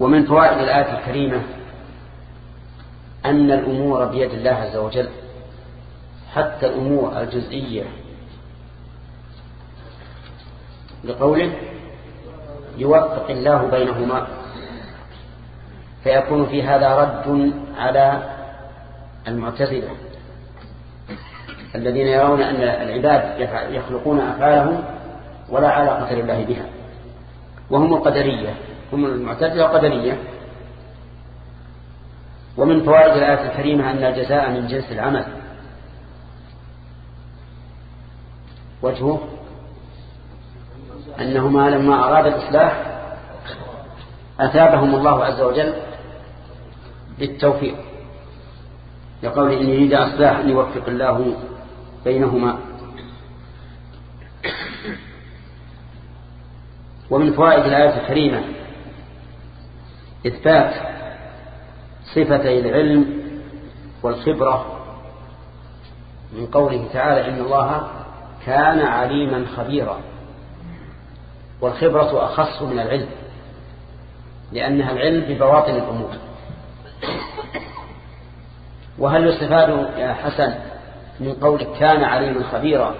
ومن فوائد الآية الكريمة أن الأمور بيد الله عز وجل حتى الأمور الجزئية. لقوله يوفق الله بينهما فيكون في هذا رد على المعتزلة. الذين يرون أن العباد يخلقون أفعالهم ولا علاقة لله بها. وهم القدرية هم المعتزلة القدرية. ومن فوائد الآية الكريمة أن الجزاء من جنس العمل. وجهه أنهما لما أراد الإصلاح أثابهم الله عز وجل بالتوفيق. يقول إن يريد أصلاح يوفق الله بينهما. ومن فوائد الآية الكريمة إثبات صفتي العلم والخبرة من قوله تعالى إن الله كان عليما خبيرا. والخبرة أخص من العلم لأنها العلم ببواطن الأمور. وهل يستفاد يا حسن من قولك كان عليما خبيرا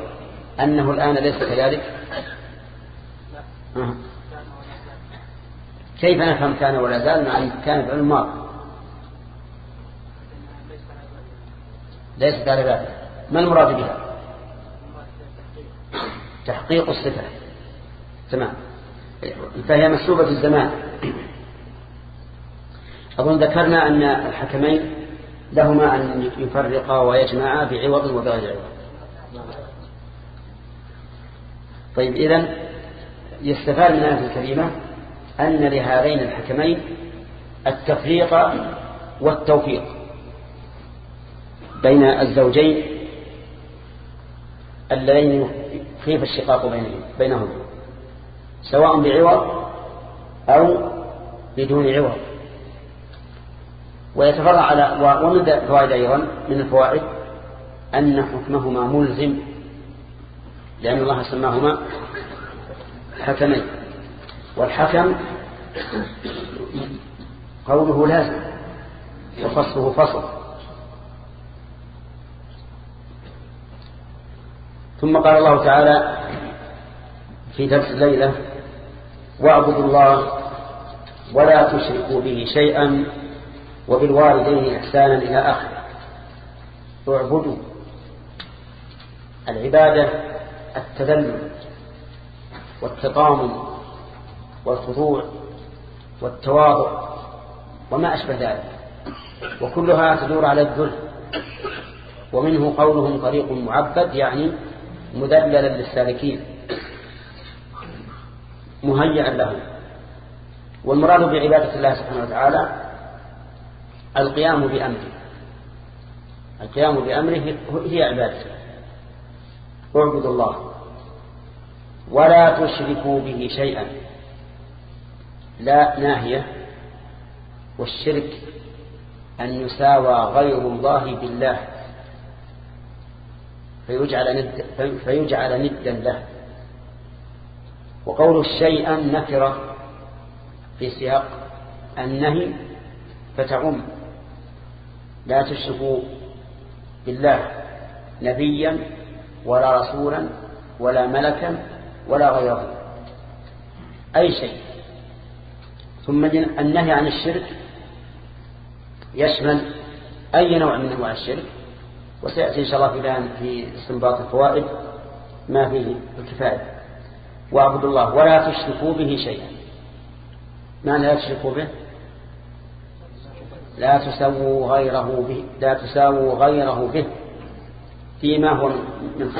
أنه الآن ليس كذلك؟ كيف نفهم كان ولا زال مع أن كان في الماضي ليست على ما المراد بها؟ تحقيق الصفة. تمام. فهي مسلوبة الزمان. أظن ذكرنا أن الحكمين لهما أن يفرقا ويجمعا بعوض وبغير عوض. طيب إذن يستفاد من هذه الكلمة أن لهذين الحكمين التفريق والتوفيق بين الزوجين اللذين كيف الشقاق بينهم بينهم سواء بعوض أو بدون عوض. ويتفرع على ومن فوائد أيضا من الفوائد أن حكمهما ملزم لأن الله سماهما حكمين. والحكم قوله لازم وفصله فصل. ثم قال الله تعالى في درس الليلة واعبدوا الله ولا تشركوا به شيئا وبالوالدين إحسانا إلى آخره. اعبدوا العبادة التذلل والتطامن والخضوع والتواضع وما أشبه ذلك وكلها تدور على الذل ومنه قولهم طريق معبد يعني مذللا للسالكين مهيئا له والمراد بعبادة الله سبحانه وتعالى القيام بأمره. القيام بأمره هي عبادته. اعبدوا الله. ولا تشركوا به شيئا. لا ناهية والشرك أن يساوى غير الله بالله. فيجعل, ند فيجعل ندا له. وقول شيئا نكرة في سياق النهي فتعم. لا تشركوا بالله نبيا ولا رسولا ولا ملكا ولا غيره. أي شيء. ثم النهي عن الشرك يشمل أي نوع من أنواع الشرك. وسيأتي إن شاء الله في بيان في استنباط الفوائد ما فيه الكفاية. واعبدوا الله ولا تشركوا به شيئا. معنى لا تشركوا به؟ لا تسووا غيره به لا تساووا غيره به فيما هو من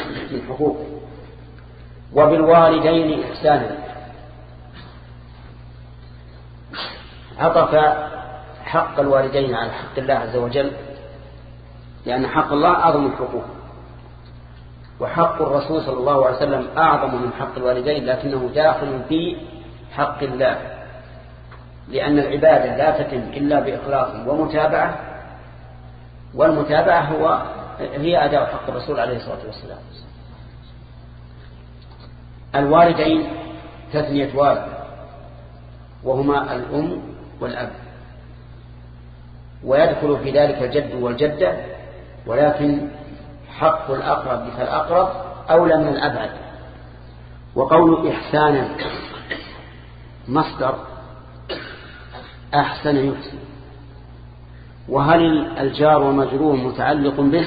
حقوق. وبالوالدين إحسانا. عطف حق الوالدين على حق الله عز وجل لأن حق الله أعظم الحقوق وحق الرسول صلى الله عليه وسلم أعظم من حق الوالدين لكنه داخل في حق الله. لأن العبادة لا تتم إلا بإخلاص ومتابعة والمتابعة هو هي أداء حق الرسول عليه الصلاة والسلام. الوالدين تثنية والد وهما الأم والأب. ويدخل في ذلك الجد والجدة ولكن حق الأقرب فالأقرب أولى من الأبعد. وقول إحسانا مصدر أحسن يحسن. وهل الجار ومجرور متعلق به؟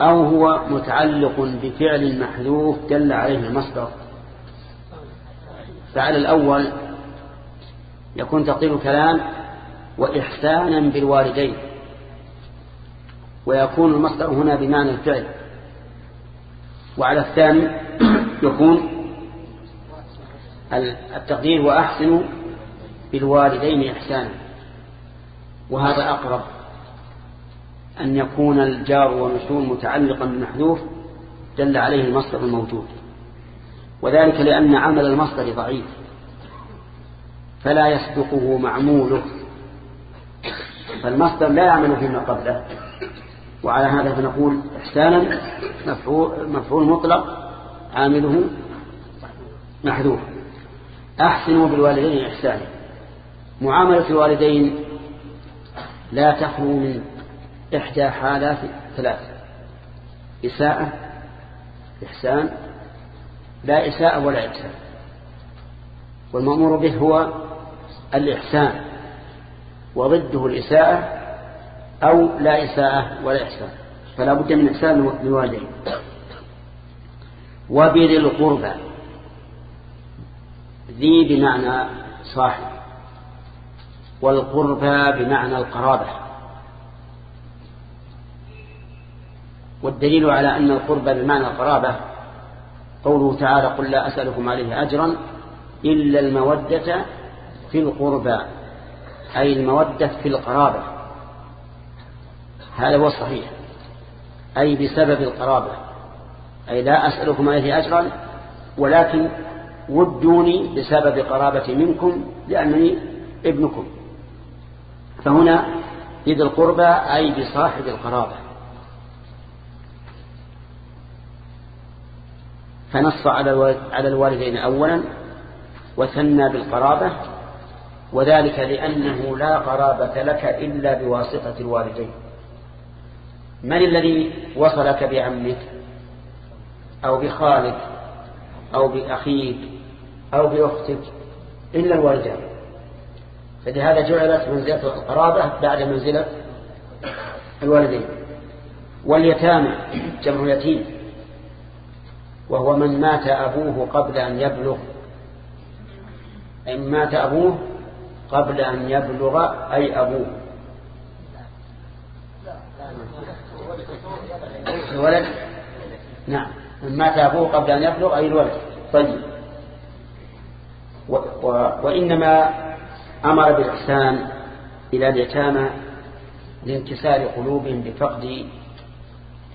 أو هو متعلق بفعل محذوف دل عليه المصدر؟ فعلى الأول يكون تقدير الكلام وإحسانا بالوالدين. ويكون المصدر هنا بمعنى الفعل. وعلى الثاني يكون التقدير وأحسن بالوالدين إحسانا وهذا أقرب أن يكون الجار والمشهور متعلقا بالمحذوف دل عليه المصدر الموجود. وذلك لأن عمل المصدر ضعيف. فلا يسبقه معموله. فالمصدر لا يعمل فيما قبله. وعلى هذا فنقول إحسانا مفعول, مفعول مطلق عامله محذوف. أحسنوا بالوالدين إحسانا. معاملة الوالدين لا تخلو من إحدى حالات ثلاث إساءة إحسان لا إساءة ولا إحسان. والمأمور به هو الإحسان وضده الإساءة أو لا إساءة ولا إحسان. فلا بد من إحسان للوالدين وبذي القربى ذي بمعنى صاحب. والقربى بمعنى القرابة. والدليل على أن القربى بمعنى القرابة قوله تعالى قل لا أسألكم عليه أجرا إلا المودة في القربى أي المودة في القرابة. هذا هو الصحيح. أي بسبب القرابة. أي لا أسألكم عليه أجرا ولكن ودوني بسبب قرابتي منكم لأنني ابنكم. فهنا بذي القربى أي بصاحب القرابة. فنص على الوالدين أولا وثنى بالقرابة وذلك لأنه لا قرابة لك إلا بواسطة الوالدين. من الذي وصلك بعمك؟ أو بخالك؟ أو بأخيك؟ أو بأختك؟ إلا الوالدين فلهذا جعلت منزلة القرابة بعد منزلة الوالدين. واليتامى جمع يتيم وهو من مات أبوه قبل أن يبلغ. إن مات أبوه قبل أن يبلغ أي أبوه. الولد؟ نعم. من مات أبوه قبل أن يبلغ أي الولد. طيب. و و وإنما أمر بالإحسان إلى اليتامى لانكسار قلوبهم بفقد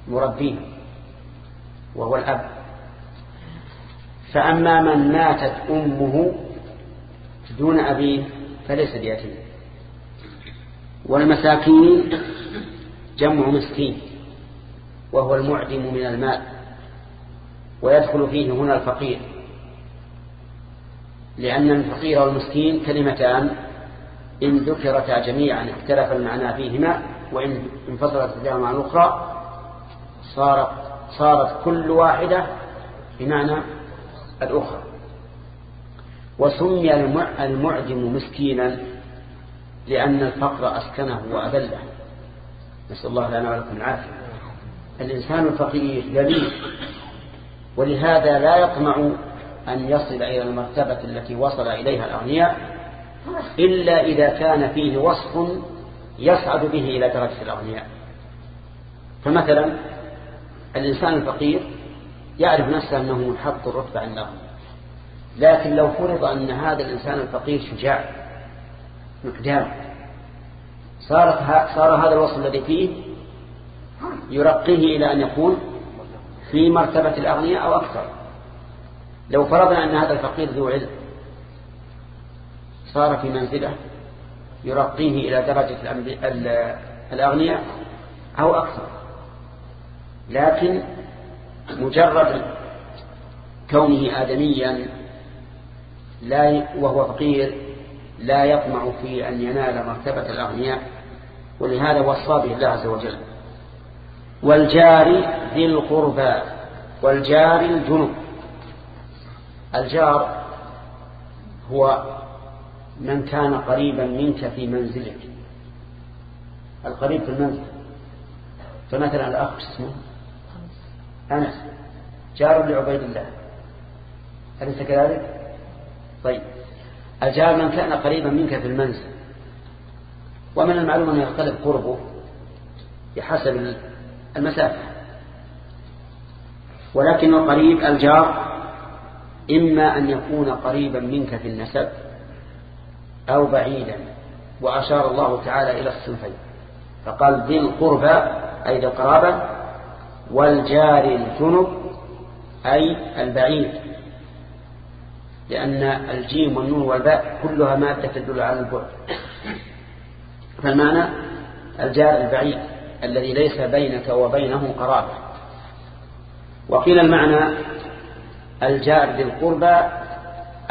مربيهم وهو الأب. فأما من ماتت أمه دون أبيه فليس بيتيم. والمساكين جمع مسكين وهو المعدم من المال ويدخل فيه هنا الفقير. لأن الفقير والمسكين كلمتان إن ذكرتا جميعا اختلف المعنى فيهما وإن انفصلت إحداهما عن الأخرى صارت صارت كل واحدة بمعنى الأخرى. وسمي المعدم مسكينا لأن الفقر أسكنه وأذله. نسأل الله لنا ولكم العافية. الإنسان الفقير ذليل ولهذا لا يطمع أن يصل إلى المرتبة التي وصل إليها الأغنياء إلا إذا كان فيه وصف يصعد به إلى درجة الأغنياء. فمثلا الإنسان الفقير يعرف نفسه أنه منحط الرتبة عند الأغنياء لكن لو فرض أن هذا الإنسان الفقير شجاع مقدام صارت صار هذا الوصف الذي فيه يرقيه إلى أن يكون في مرتبة الأغنياء أو أكثر. لو فرضنا أن هذا الفقير ذو علم صار في منزلة يرقيه إلى درجة الأغنياء أو أكثر. لكن مجرد كونه آدميا لا وهو فقير لا يطمع في أن ينال مرتبة الأغنياء ولهذا وصى به الله عز وجل. والجار ذي القربى والجار الجنب. الجار هو من كان قريبا منك في منزلك. القريب في المنزل. فمثلا الأخ اسمه؟ أنس. جار لعبيد الله. أليس كذلك؟ طيب. الجار من كان قريبا منك في المنزل. ومن المعلوم أن يختلف قربه بحسب المسافة. ولكن القريب الجار إما أن يكون قريبا منك في النسب أو بعيدا وأشار الله تعالى إلى الصنفين فقال ذي القربى أي ذي القرابة والجار الجنب أي البعيد لأن الجيم والنون والباء كلها مادة تدل على البعد. فالمعنى الجار البعيد الذي ليس بينك وبينه قرابة. وقيل المعنى الجار بالقربى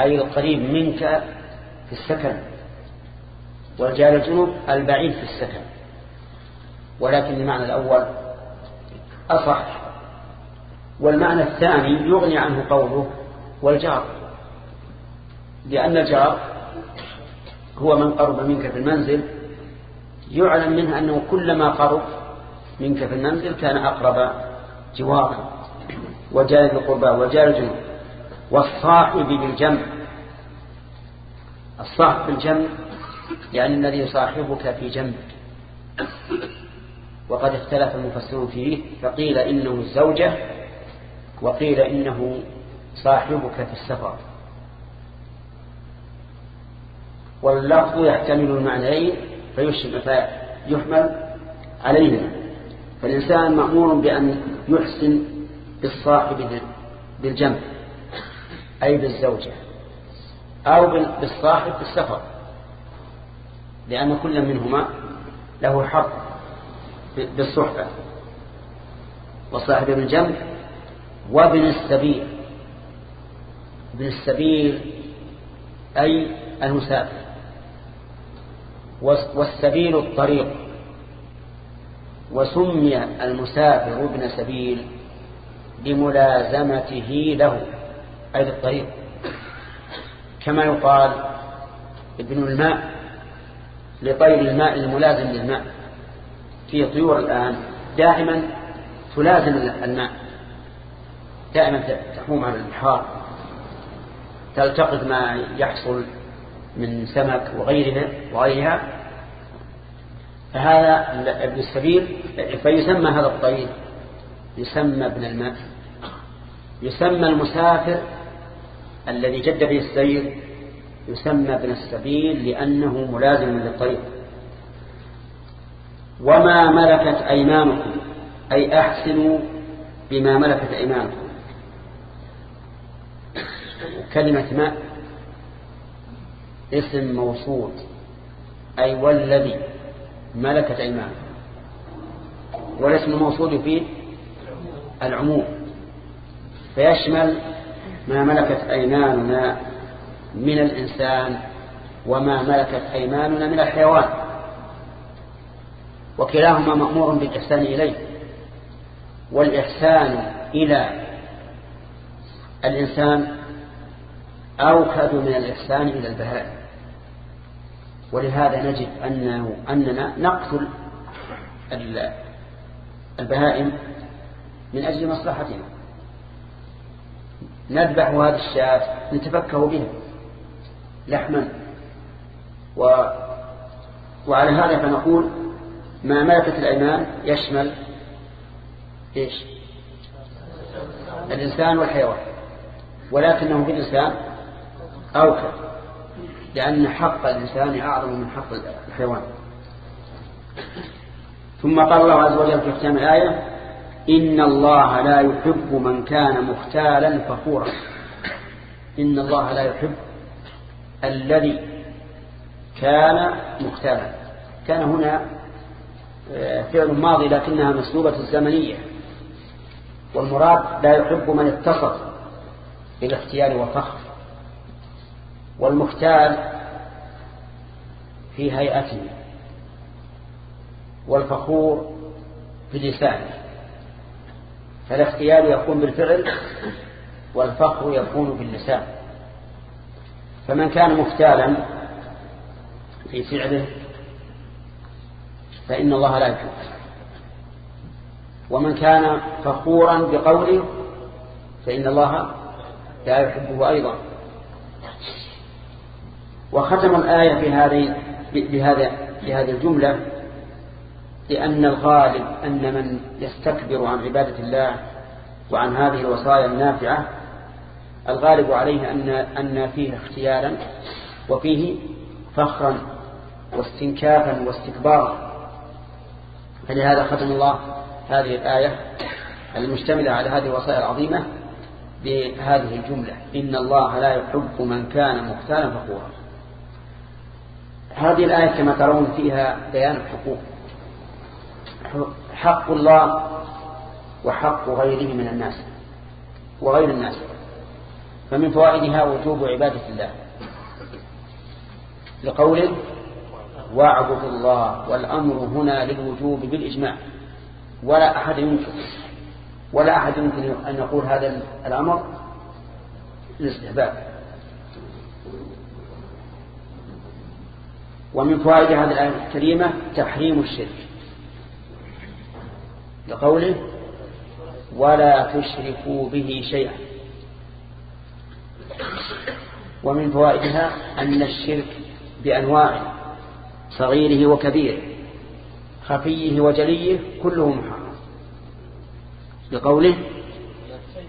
أي القريب منك في السكن. والجار الجنوب البعيد في السكن. ولكن المعنى الأول أصح. والمعنى الثاني يغني عنه قوله والجار. لأن الجار هو من قرب منك في المنزل. يعلم منه أنه كلما قرب منك في المنزل كان أقرب جوارا. وجار القربى وجار الجنوب والصاحب بالجمع. الصاحب بالجمع يعني الذي يصاحبك في جنبك. وقد اختلف المفسرون فيه فقيل إنه الزوجة وقيل إنه صاحبك في السفر. واللفظ يحتمل المعنيين فيحمل علينا فالإنسان مأمور بأن يحسن بالصاحب بالجنب أي بالزوجة أو بالصاحب بالسفر لأن كل منهما له حق بالصحبة وصاحب بالجنب وابن السبيل ابن السبيل أي المسافر والسبيل الطريق وسمي المسافر ابن سبيل لملازمته له أي للطريق. كما يقال ابن الماء لطير الماء الملازم للماء. في طيور الآن دائما تلازم الماء دائما تحوم على البحار تلتقط ما يحصل من سمك وغيرها وغيرها. فهذا ابن السبيل فيسمى هذا الطير يسمى ابن الماء يسمى المسافر الذي جد به السير يسمى ابن السبيل لأنه ملازم للطريق وما ملكت أيمانكم أي أحسنوا بما ملكت أيمانكم. كلمة ما اسم موصول أي والذي ملكت أيمانكم. والاسم الموصول يفيد العموم. فيشمل ما ملكت أيماننا من الإنسان وما ملكت أيماننا من الحيوان. وكلاهما مأمور بالإحسان إليه. والإحسان إلى الإنسان أوكد من الإحسان إلى البهائم. ولهذا نجد أنه أننا نقتل البهائم من أجل مصلحتنا. نذبح هذه الشاة نتفكه بها. لحما. و وعلى هذا فنقول ما ملكت الأيمان يشمل إيش؟ الإنسان والحيوان. ولكنه في الإنسان أوكل لأن حق الإنسان أعظم من حق الحيوان. ثم قال الله عز وجل في ختام الآية إن الله لا يحب من كان مختالا فخورا. إن الله لا يحب الذي كان مختالا. كان هنا آه، فعل ماضي لكنها مسلوبة الزمنية. والمراد لا يحب من اتصف بالاختيار والفخر. والمختال في هيئته. والفخور في لسانه. فالاختيار يكون بالفعل والفخر يكون باللسان. فمن كان مختالا في فعله فإن الله لا يحب ومن كان فخورا بقوله فإن الله لا يحبه أيضا. وختم الآية في هذه بهذا بهذه الجملة لأن الغالب أن من يستكبر عن عبادة الله وعن هذه الوصايا النافعة الغالب عليه أن أن فيه اختيارا وفيه فخرا واستنكافا واستكبارا. فلهذا ختم الله هذه الآية المشتملة على هذه الوصايا العظيمة بهذه الجملة إن الله لا يحب من كان مختالا فخورا. هذه الآية كما ترون فيها بيان الحقوق. حق الله وحق غيره من الناس وغير الناس. فمن فوائدها وجوب عبادة الله. لقوله واعبد الله والأمر هنا للوجوب بالإجماع. ولا أحد يمكن ولا أحد يمكن أن يقول هذا الأمر للاستحباب. ومن فوائد هذه الآية الكريمة تحريم الشرك. لقوله ولا تشركوا به شيئا. ومن فوائدها أن الشرك بأنواعه صغيره وكبيره خفيه وجليه كله محرم. لقوله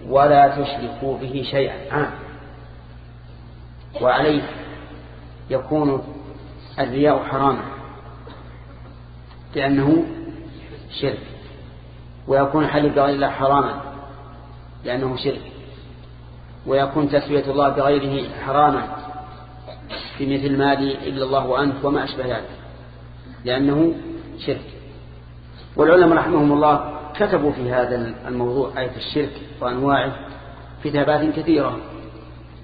ولا تشركوا به شيئا. عام وعليه يكون الرياء حراما لأنه شرك. ويكون حلف بغير الله حراما لأنه شرك. ويكون تسوية الله بغيره حراما في مثل ما لي إلا الله وأنت وما أشبه ذلك لأنه شرك. والعلماء رحمهم الله كتبوا في هذا الموضوع آية الشرك وأنواعه كتابات كثيرة.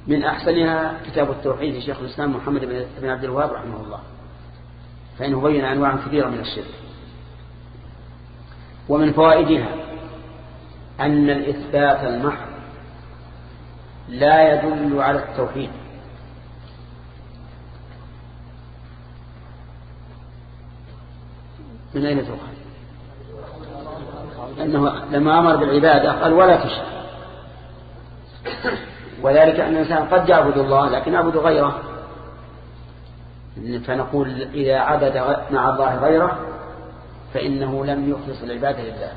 من أحسنها كتاب التوحيد لشيخ الإسلام محمد بن عبد الوهاب رحمه الله فإنه بين أنواع كثيرة من الشرك. ومن فوائدها أن الإثبات المحض لا يدل على التوحيد. من أين تؤخذ؟ أنه لما أمر بالعبادة قال ولا تشرك. وذلك أن الإنسان قد يعبد الله لكن يعبد غيره. فنقول إذا عبد مع الله غيره فإنه لم يخلص العبادة لله.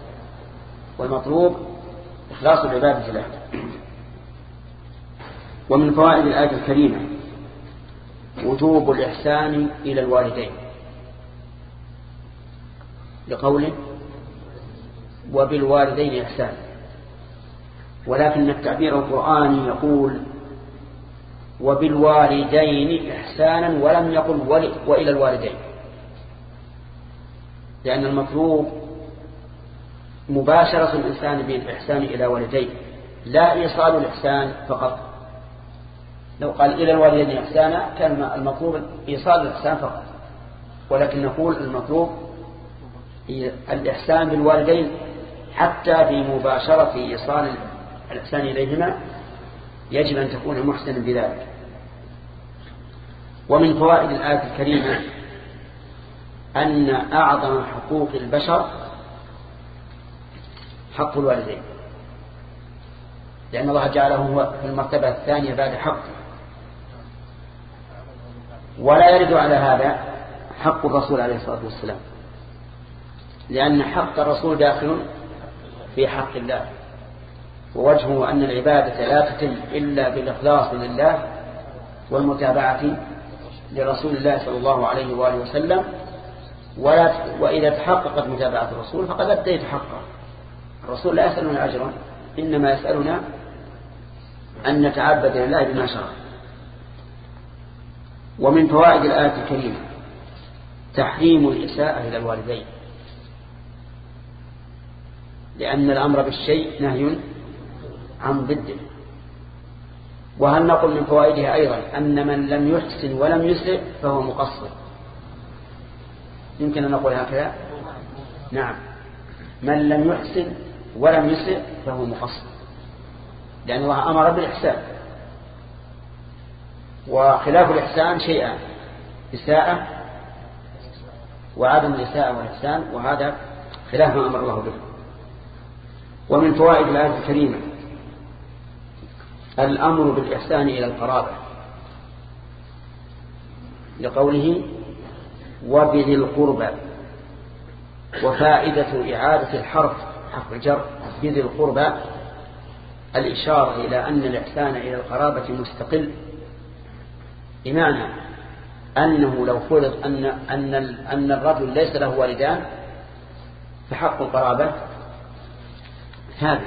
والمطلوب إخلاص العبادة له. ومن فوائد الآية الكريمة وجوب الإحسان إلى الوالدين. لقوله وبالوالدين إحسان. ولكن التعبير القرآني يقول وبالوالدين إحسانا ولم يقل وإلى الوالدين. لأن المطلوب مباشرة الإنسان بالإحسان إلى والديه لا إيصال الإحسان فقط. لو قال إلى الوالدين إحسانا كان المطلوب إيصال الإحسان فقط. ولكن نقول المطلوب الإحسان بالوالدين حتى في مباشرة إيصال الإحسان إليهما يجب أن تكون محسنا بذلك. ومن فوائد الآية الكريمة أن أعظم حقوق البشر حق الوالدين. لأن الله جعله هو في المرتبة الثانية بعد حق. ولا يرد على هذا حق الرسول عليه الصلاة والسلام. لأن حق الرسول داخل في حق الله. ووجهه أن العبادة لا تتم إلا بالإخلاص لله والمتابعة لرسول الله صلى الله عليه وآله وسلم. ولا وإذا تحققت متابعة الرسول فقد أديت حقه الرسول لا يسألنا أجرا إنما يسألنا أن نتعبد لله بما شرع. ومن فوائد الآية الكريمة تحريم الإساءة إلى الوالدين. لأن الأمر بالشيء نهي عن ضده وهل نقول من فوائدها أيضا أن من لم يحسن ولم يسرع فهو مقصر؟ يمكن أن نقول هكذا؟ نعم. من لم يحسن ولم يسرع فهو مقصر لأن الله أمر بالإحسان. وخلاف الإحسان شيئان. إساءة وعدم الإساءة والإحسان وهذا خلاف ما أمر الله به. ومن فوائد الآية الكريمة الأمر بالإحسان إلى القرابة. لقوله وبذي القربى وفائدة إعادة الحرف حرف الجر بذي القربى الإشارة إلى أن الإحسان إلى القرابة مستقل. بمعنى أنه لو فرض أن, أن, أن الرجل ليس له والدان فحق القرابة ثابت.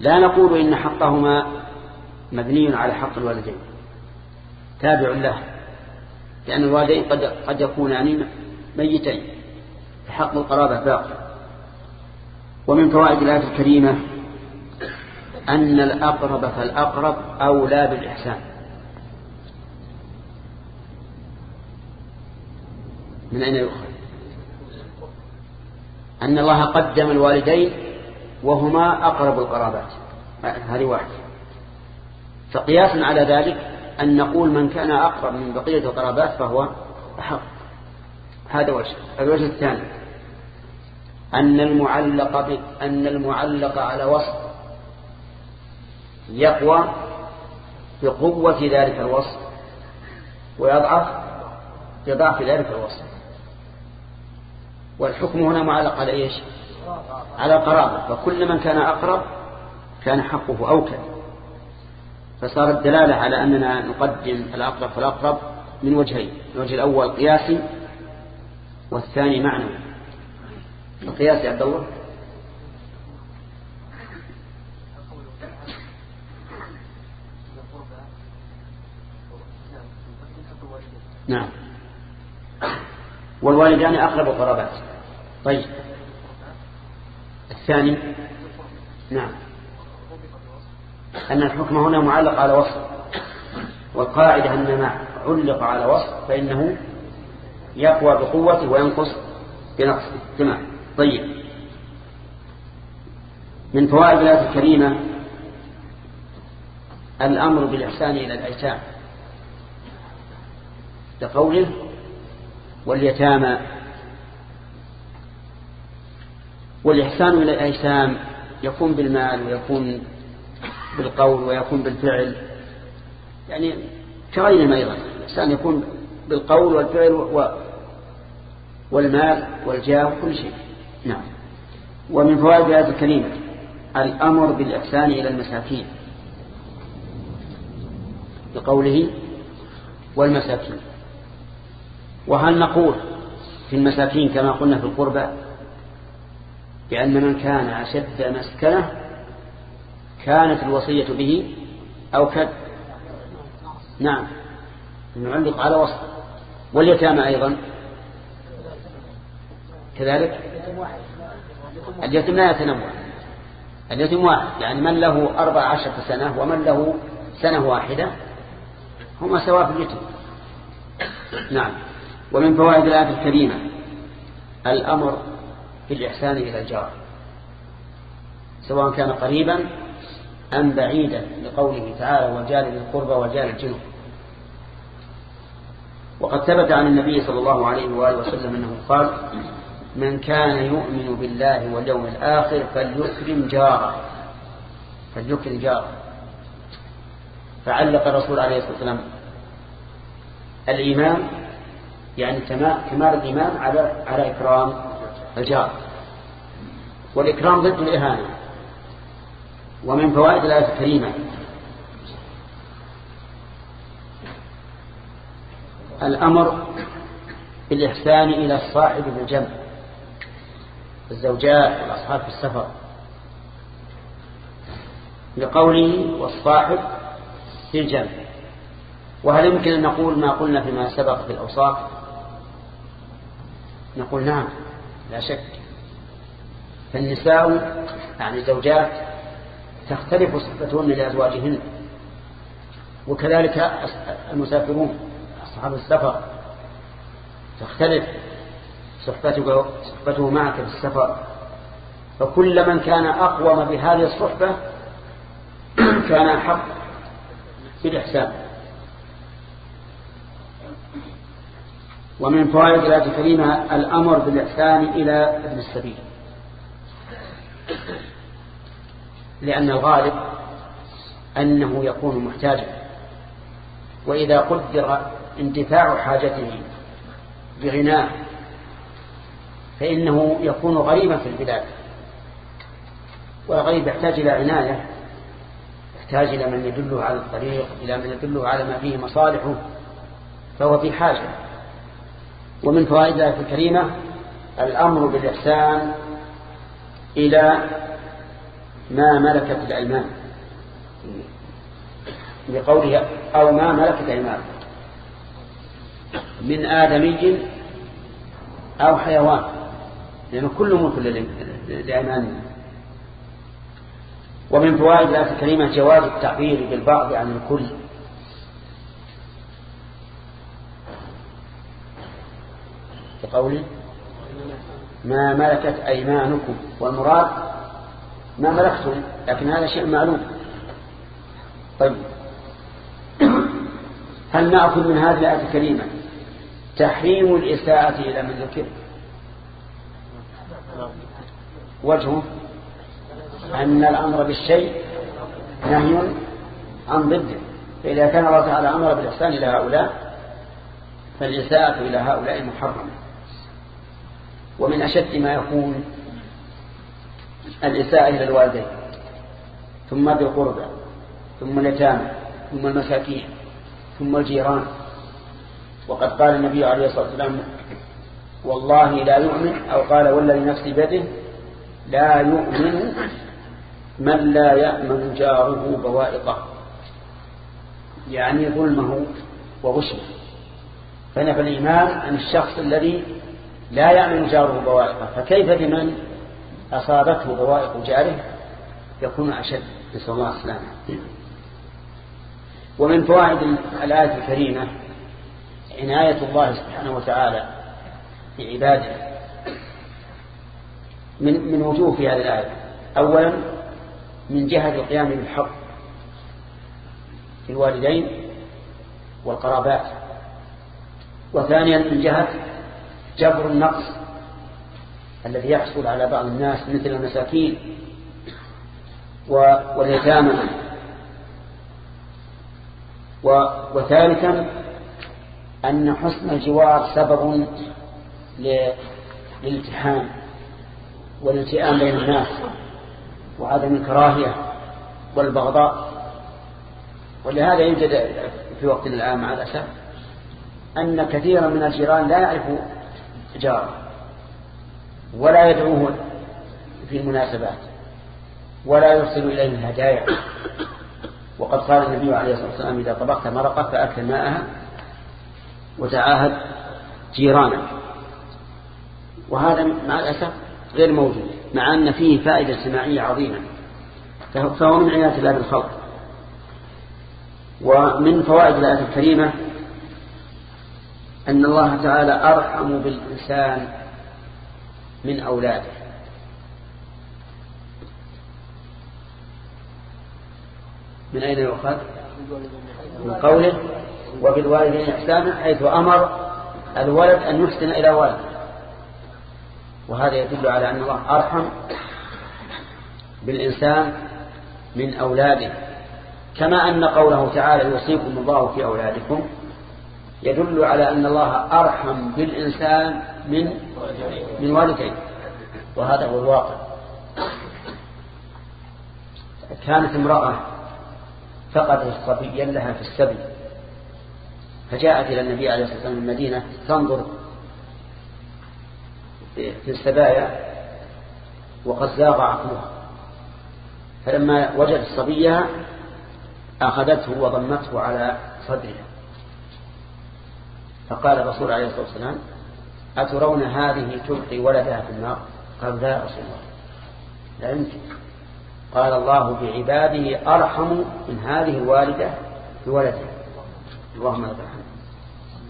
لا نقول إن حقهما مبني على حق الوالدين تابع له. لأن الوالدين قد, قد يكونان ميتين فحق القرابة باقي. ومن فوائد الآية الكريمة أن الأقرب فالأقرب أولى بالإحسان. من أين يؤخذ؟ أن الله قدم الوالدين وهما أقرب القرابات. هذه واحدة. فقياسا على ذلك أن نقول من كان أقرب من بقية القرابات فهو أحق. هذا وجه الوجه الثاني. أن المعلق أن المعلق على وصف يقوى بقوة ذلك الوصف ويضعف بضعف ذلك الوصف. والحكم هنا معلق على إيش؟ على القرابة. فكل من كان أقرب كان حقه أوكل فصارت الدلالة على أننا نقدم الأقرب فالأقرب من وجهين الوجه الأول قياسي والثاني معنوي القياسي عبد الله. نعم. والوالدان أقرب القرابات. طيب. الثاني. نعم. أن الحكم هنا معلق على وصف والقاعدة أن ما علق على وصف فإنه يقوى بقوته وينقص بنقصه تمام طيب. من فوائد الآية الكريمة الأمر بالإحسان إلى الأيتام. لقوله واليتامى. والإحسان إلى الأيتام يكون بالمال ويكون بالقول ويكون بالفعل. يعني كغيرهم أيضا الإحسان يكون بالقول والفعل والمال والجاه وكل شيء. نعم. ومن فوائد الآية الكريمة الأمر بالإحسان إلى المساكين. بقوله والمساكين. وهل نقول في المساكين كما قلنا في القربى بأن من كان أشد مسكنة كانت الوصية به أو كد نعم نعلق على وصف واليتامى أيضا. كذلك؟ اليتيم لا يتنوع. اليتيم واحد يعني من له أربع عشرة سنة ومن له سنة واحدة هما سواء في اليتيم. نعم. ومن فوائد الآية الكريمة الأمر بالإحسان إلى الجار سواء كان قريبا أم بعيدا لقوله تعالى وجال للقربى وجال الجنوب وقد ثبت عن النبي صلى الله عليه وآله وسلم أنه قال من كان يؤمن بالله واليوم الآخر فليكرم جاره. فليكرم جاره. فعلق الرسول عليه الصلاة والسلام الإيمان يعني كمال الإيمان على على إكرام الجار. والإكرام ضد الإهانة. ومن فوائد الآية الكريمة. الأمر بالإحسان إلى الصاحب بالجمع. الزوجات والأصحاب في السفر. لقوله والصاحب في الجمع. وهل يمكن أن نقول ما قلنا فيما سبق في الأوصاف؟ نقول نعم لا شك. فالنساء يعني الزوجات تختلف صفتهن لأزواجهن وكذلك المسافرون أصحاب السفر تختلف صحبته, معك في السفر. فكل من كان أقوم بهذه الصحبة كان أحق بالإحسان. ومن فوائد الآية الكريمة الأمر بالإحسان إلى ابن السبيل. لأن الغالب أنه يكون محتاجا. وإذا قدر اندفاع حاجته بغناه فإنه يكون غريبا في البلاد. والغريب يحتاج إلى عناية يحتاج إلى من يدله على الطريق إلى من يدله على ما فيه مصالحه فهو في حاجة. ومن فوائد الآية الكريمة الأمر بالإحسان إلى ما ملكت الأيمان. بقولها أو ما ملكت أيمان من آدمي أو حيوان. لأنه كل ملك لأيماننا ومن فوائد الآية الكريمة جواز التعبير بالبعض عن الكل. بقوله ما ملكت أيمانكم. والمراد ما ملكتم لكن هذا شيء معلوم. طيب. هل نأخذ من هذه الآية الكريمة تحريم الإساءة إلى من ذكر؟ وجهه. أن الأمر بالشيء نهي عن ضده فإذا كان الله تعالى أمر بالإحسان إلى هؤلاء فالإساءة إلى هؤلاء محرمة. ومن أشد ما يكون الإساءة إلى الوالدين ثم ذي ثم اليتامى ثم المساكين ثم الجيران. وقد قال النبي عليه الصلاة والسلام والله لا يؤمن أو قال والذي نفسي بيده لا يؤمن من لا يأمن جاره بوائقه. يعني ظلمه وغشه فنفى الإيمان عن الشخص الذي لا يأمن جاره بوائقه. فكيف بمن؟ أصابته بوائق جاره يكون أشد. نسأل الله السلامة. ومن فوائد الآية الكريمة عناية الله سبحانه وتعالى بعباده من من وجوه في هذه الآية. أولا من جهة القيام بالحق في الوالدين والقرابات. وثانيا من جهة جبر النقص الذي يحصل على بعض الناس مثل المساكين واليتامى. وثالثا أن حسن الجوار سبب للالتحام والالتئام بين الناس وعدم الكراهية والبغضاء. ولهذا يوجد في وقتنا الآن مع الأسف أن كثيرا من الجيران لا يعرف جاره ولا يدعوه في المناسبات ولا يرسل إليه الهدايا وقد قال النبي عليه الصلاة والسلام إذا طبقت مرقة فأكل ماءها وتعاهد جيرانك وهذا مع الأسف غير موجود مع أن فيه فائدة سماعية عظيمة. فهو من عناية الله بالخلق ومن فوائد الآية الكريمة أن الله تعالى أرحم بالإنسان من أولاده. من أين يؤخذ؟ من قوله وبالوالدين إحسانا حيث أمر الولد أن يحسن إلى والده وهذا يدل على أن الله أرحم بالإنسان من أولاده. كما أن قوله تعالى يوصيكم الله في أولادكم يدل على أن الله أرحم بالإنسان من من والديه وهذا هو الواقع. كانت امرأة فقدت صبيا لها في السبي فجاءت إلى النبي عليه الصلاة والسلام المدينة تنظر في السبايا وقد زاغ عقلها. فلما وجدت صبيها أخذته وضمته على صدرها. فقال الرسول عليه الصلاة والسلام أترون هذه تلقي ولدها في النار؟ قال لا يا رسول الله. لا يمكن. قال الله بعباده أرحم من هذه الوالدة بولدها اللهم لك الحمد.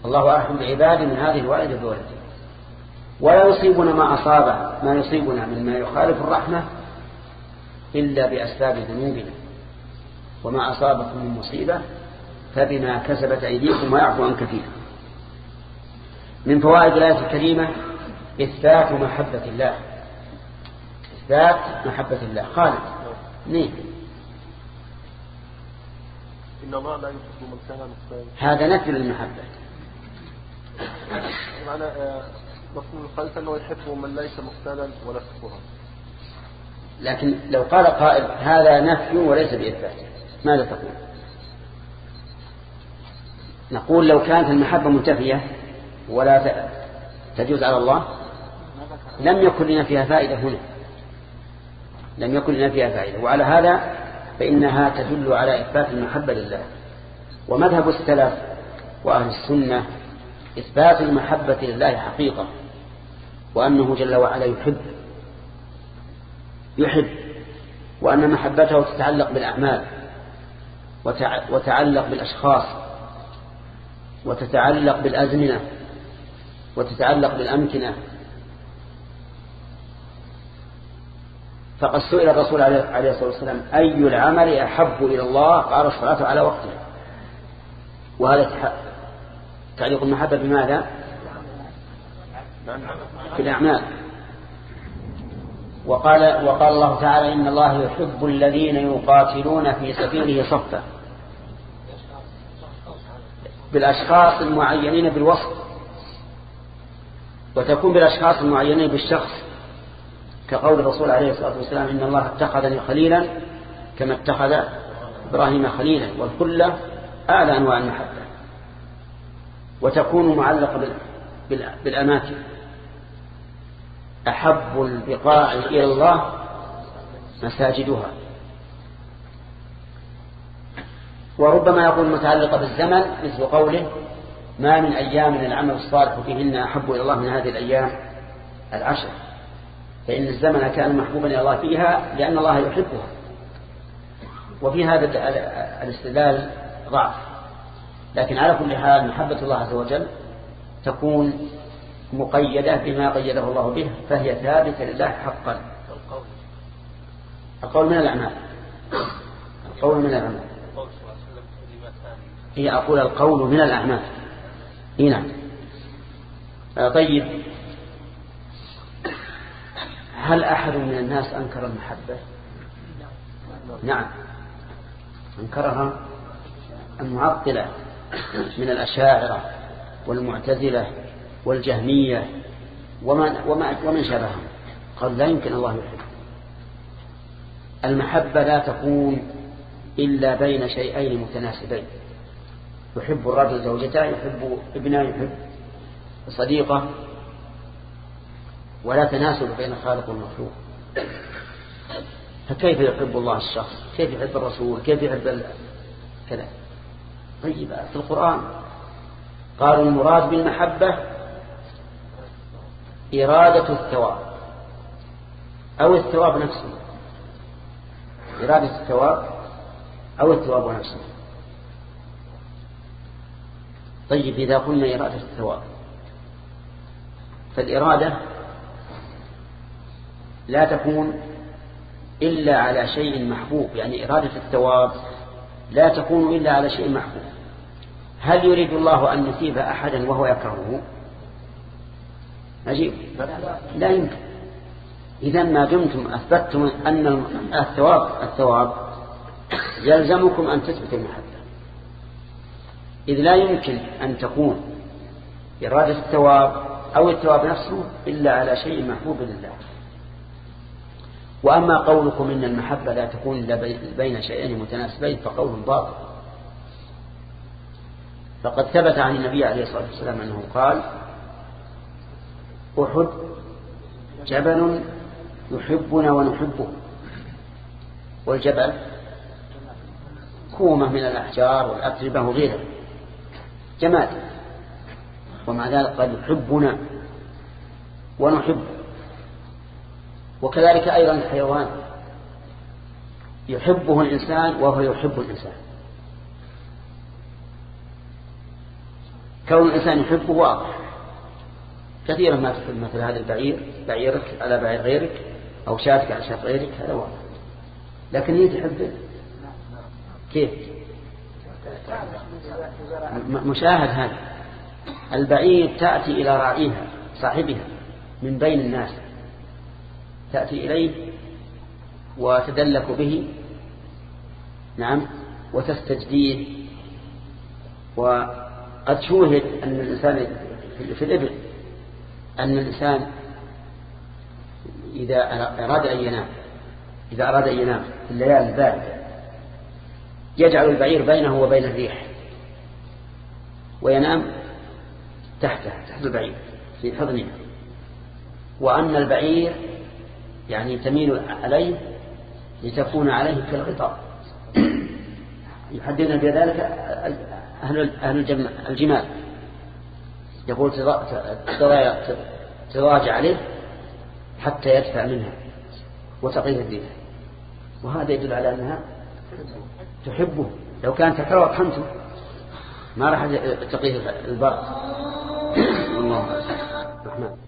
الله أرحم بعباده من هذه الوالدة بولدها ولا يصيبنا ما أصاب ما يصيبنا مما يخالف الرحمة إلا بأسباب ذنوبنا. وما أصابكم من مصيبة فبما كسبت أيديكم ويعفو عن كثير. من فوائد الآية الكريمة إثبات محبة الله. إثبات محبة الله. خالد نعم. إن الله لا يحب من كان مختالا هذا نفي للمحبة. معنى آه، مفهوم الخالف أنه يحب من ليس مختالا ولا كفورا لكن لو قال قائل هذا نفي وليس بإثبات ماذا تقول؟ نقول لو كانت المحبة منتفية ولا تجوز على الله؟ لم يكن لنا فيها فائدة هنا. لم يكن لنا فيها فائدة. وعلى هذا فإنها تدل على إثبات المحبة لله. ومذهب السلف وأهل السنة إثبات المحبة لله حقيقة وأنه جل وعلا يحب. يحب. وأن محبته تتعلق بالأعمال وتعلق بالأشخاص وتتعلق بالأزمنة. وتتعلق بالأمكنة. فقد سئل الرسول عليه الصلاة والسلام أي العمل أحب إلى الله؟ قال الصلاة على وقتها وهذا تعليق المحبة بماذا؟ في الأعمال. وقال وقال الله تعالى إن الله يحب الذين يقاتلون في سبيله صفا. بالأشخاص المعينين بالوصف. وتكون بالأشخاص المعينين بالشخص كقول الرسول عليه الصلاة والسلام إن الله اتخذني خليلا كما اتخذ إبراهيم خليلا والخلة أعلى أنواع المحبة وتكون معلقة بالأماكن. أحب البقاع إلى الله مساجدها. وربما يكون متعلقة بالزمن مثل قوله ما من أيام العمل الصالح فيهن أحب إلى الله من هذه الأيام العشر. فإن الزمن كان محبوبا إلى الله فيها لأن الله يحبها. وفي هذا الاستدلال ضعف. لكن على كل حال محبة الله عز وجل تكون مقيدة بما قيده الله به فهي ثابتة لله حقا. القول من الأعمال. القول من الأعمال. هي أقول القول من الأعمال. إي نعم. آه، طيب. هل أحد من الناس أنكر المحبة؟ نعم. أنكرها المعطلة من الأشاعرة والمعتزلة والجهمية ومن, ومن شابههم. قال لا يمكن الله يحب. المحبة لا تكون إلا بين شيئين متناسبين. يحب الرجل زوجته يحب ابنه يحب صديقه. ولا تناسب بين الخالق والمخلوق فكيف يحب الله الشخص؟ كيف يحب الرسول؟ كيف يحب كذا. طيب في القرآن قالوا المراد بالمحبة إرادة الثواب أو الثواب نفسه. إرادة الثواب أو الثواب نفسه. طيب إذا قلنا إرادة الثواب فالإرادة لا تكون إلا على شيء محبوب يعني إرادة الثواب لا تكون إلا على شيء محبوب. هل يريد الله أن يثيب أحدا وهو يكرهه؟ عجيب. لا يمكن. إذا ما دمتم أثبتتم أن الثواب الثواب يلزمكم أن تثبت المحبة. إذ لا يمكن أن تكون إرادة الثواب أو الثواب نفسه إلا على شيء محبوب لله. وأما قولكم إن المحبة لا تكون إلا بين شيئين متناسبين فقول باطل. فقد ثبت عن النبي عليه الصلاة والسلام أنه قال أحد جبل يحبنا ونحبه. والجبل كومة من الأحجار والأتربة وغيرها. جماد ومع ذلك قد يحبنا ونحبه وكذلك أيضا الحيوان. يحبه الإنسان وهو يحب الإنسان. كون الإنسان يحبه واضح. كثيرا ما تحب مثل هذا البعير بعيرك على بعير غيرك أو شاتك على شات غيرك هذا واضح. لكن هي تحبه. كيف؟ مشاهد هذا البعير تأتي إلى راعيها صاحبها من بين الناس. تأتي إليه وتدلك به نعم وتستجديه. وقد شوهد أن الإنسان في الإبل. أن الإنسان إذا أراد أن ينام إذا أراد أن ينام في الليالي الباردة يجعل البعير بينه وبين الريح وينام تحته تحت البعير في حضنها وأن البعير يعني تميل عليه لتكون عليه كالغطاء. يحددنا بذلك أهل أهل الجمال. يقول تضاجع عليه حتى يدفع منها وتقيه الريح وهذا يدل على أنها تحبه. لو كانت تكره رحمته ما راح تقيه البرد الله الرحمن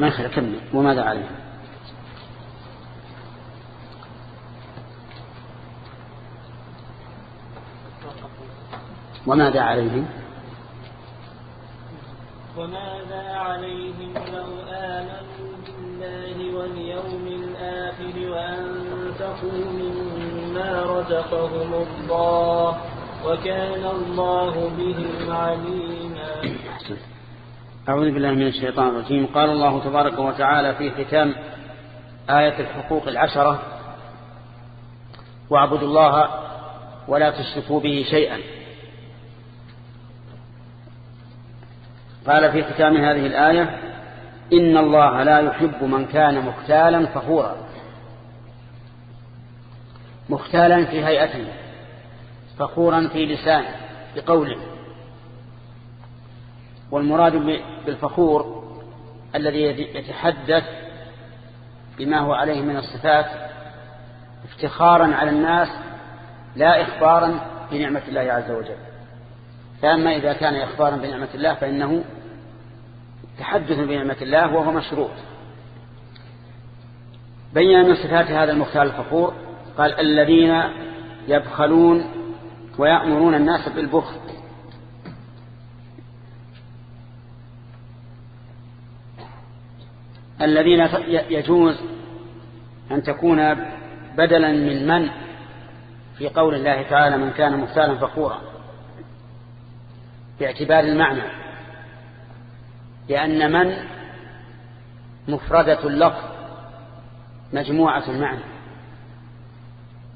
ما يخلى كمل. وماذا عليه؟ وماذا عليهم؟ وماذا عليهم لو آمنوا بالله واليوم الآخر وأنفقوا مما رزقهم الله وكان الله بهم عليما أعوذ بالله من الشيطان الرجيم. قال الله تبارك وتعالى في ختام آية الحقوق العشرة واعبدوا الله ولا تشركوا به شيئا. قال في ختام هذه الآية إن الله لا يحب من كان مختالا فخورا. مختالا في هيئته فخورا في لسانه بقوله والمراد بالفخور الذي يتحدث بما هو عليه من الصفات افتخارا على الناس لا إخبارا بنعمة الله عز وجل. فأما إذا كان إخبارا بنعمة الله فإنه تحدث بنعمة الله وهو مشروط. بين من صفات هذا المختار الفخور قال الذين يبخلون ويأمرون الناس بالبخل. الذين يجوز أن تكون بدلا من من؟ في قول الله تعالى من كان مختالا فخورا. باعتبار المعنى. لأن من مفردة اللفظ مجموعة المعنى.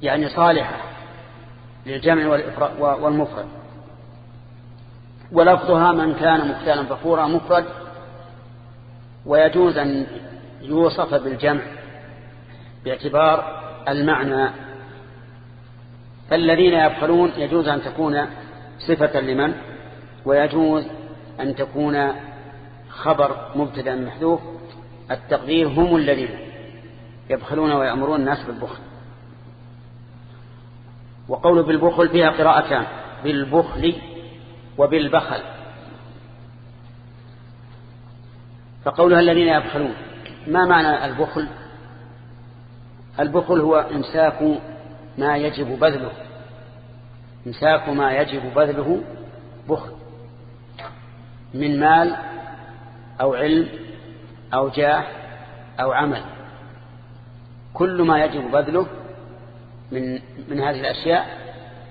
يعني صالحة للجمع والمفرد. ولفظها من كان مختالا فخورا مفرد ويجوز أن يوصف بالجمع باعتبار المعنى. فالذين يبخلون يجوز أن تكون صفة لمن؟ ويجوز أن تكون خبر مبتدا محذوف. التقدير هم الذين يبخلون ويأمرون الناس بالبخل. وقول بالبخل فيها قراءتان بالبخل وبالبخل. فقولها الذين يبخلون. ما معنى البخل؟ البخل هو إمساك ما يجب بذله. إمساك ما يجب بذله بخل. من مال أو علم أو جاه أو عمل. كل ما يجب بذله من من هذه الأشياء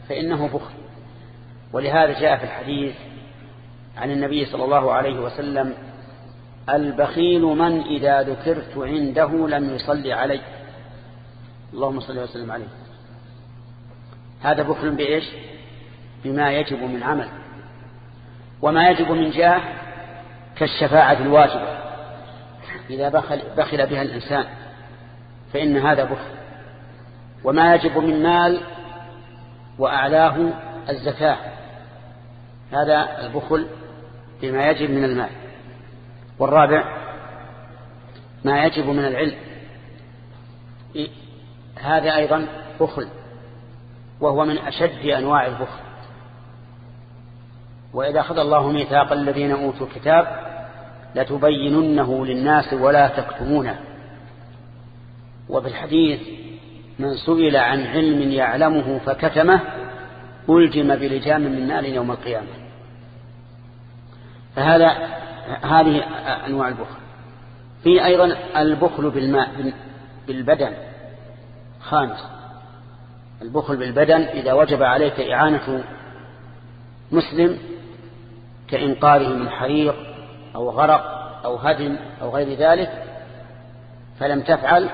فإنه بخل. ولهذا جاء في الحديث عن النبي صلى الله عليه وسلم البخيل من إذا ذكرت عنده لم يصلي علي. اللهم صل وسلم عليه. هذا بخل بإيش؟ بما يجب من عمل. وما يجب من جاه كالشفاعة الواجبة. إذا بخل, بخل بها الإنسان فإن هذا بخل. وما يجب من مال وأعلاه الزكاة. هذا البخل بما يجب من المال. والرابع ما يجب من العلم. هذا أيضا بخل وهو من أشد أنواع البخل. وإذا أخذ الله ميثاق الذين أوتوا الكتاب لتبيننه للناس ولا تكتمونه. وفي الحديث من سئل عن علم يعلمه فكتمه ألجم بلجام من نار يوم القيامة. فهذا هذه أنواع البخل. في أيضا البخل بالماء بالبدن. خامس. البخل بالبدن إذا وجب عليك إعانة مسلم كإنقاذه من حريق أو غرق أو هدم أو غير ذلك فلم تفعل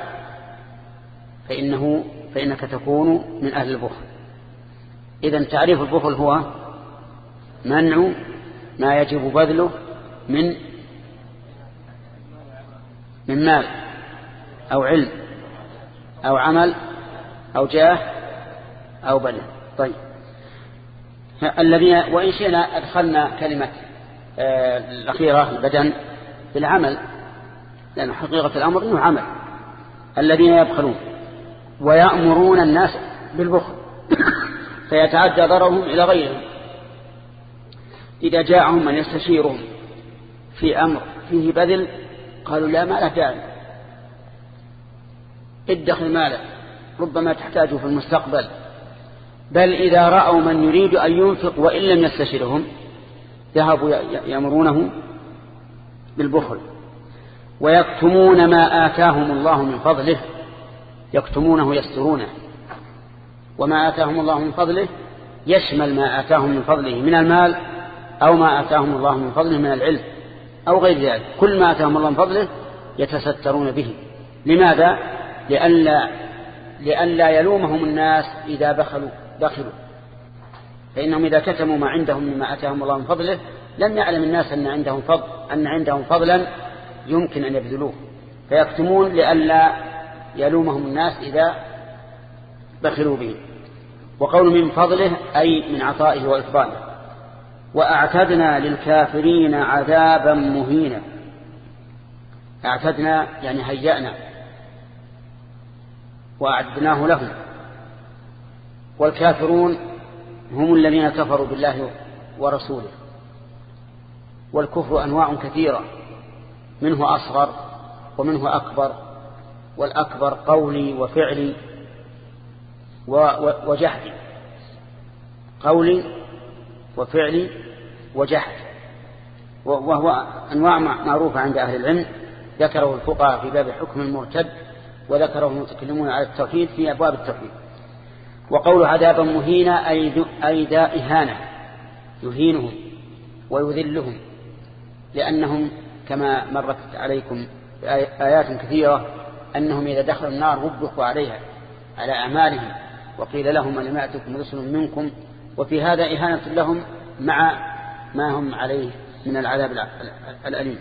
فإنه فإنك تكون من أهل البخل. إذا تعريف البخل هو منع ما يجب بذله من من مال أو علم أو عمل أو جاه أو بدن طيب. الذين وإن شئنا أدخلنا كلمة آه الأخيرة البدن في العمل لأن حقيقة الأمر أنه عمل. الذين يبخلون ويأمرون الناس بالبخل فيتعدى ضررهم إلى غيرهم. إذا جاءهم من يستشيرهم في أمر فيه بذل قالوا لا ما له داعي. ادخل ماله ربما تحتاجه في المستقبل. بل إذا رأوا من يريد أن ينفق وإن لم يستشرهم ذهبوا يأمرونه بالبخل. ويكتمون ما آتاهم الله من فضله يكتمونه يسترونه. وما آتاهم الله من فضله يشمل ما آتاهم من فضله من المال أو ما آتاهم الله من فضله من العلم. أو غير ذلك. كل ما آتاهم الله من فضله يتسترون به. لماذا؟ لئلا لئلا يلومهم الناس إذا بخلوا بخلوا فإنهم إذا كتموا ما عندهم مما أتاهم الله من فضله لم يعلم الناس أن عندهم فضل أن عندهم فضلا يمكن أن يبذلوه. فيكتمون لئلا يلومهم الناس إذا بخلوا به. وقول من فضله أي من عطائه وإفضاله وأعتدنا للكافرين عذابا مهينا. أعتدنا يعني هيأنا. وأعدناه لهم. والكافرون هم الذين كفروا بالله ورسوله. والكفر أنواع كثيرة. منه أصغر ومنه أكبر. والأكبر قولي وفعلي وجهدي. قولي وفعلي وجهد وهو أنواع معروفة عند أهل العلم. ذكره الفقهاء في باب حكم المرتد وذكره المتكلمون على التوحيد في أبواب التوحيد. وقول عذابا مهينا أي ذا إهانة. يهينهم ويذلهم. لأنهم كما مرت عليكم آيات كثيرة أنهم إذا دخلوا النار وبخوا عليها على أعمالهم. وقيل لهم لم يأتكم رسل منكم وفي هذا إهانة لهم مع ما هم عليه من العذاب الأليم.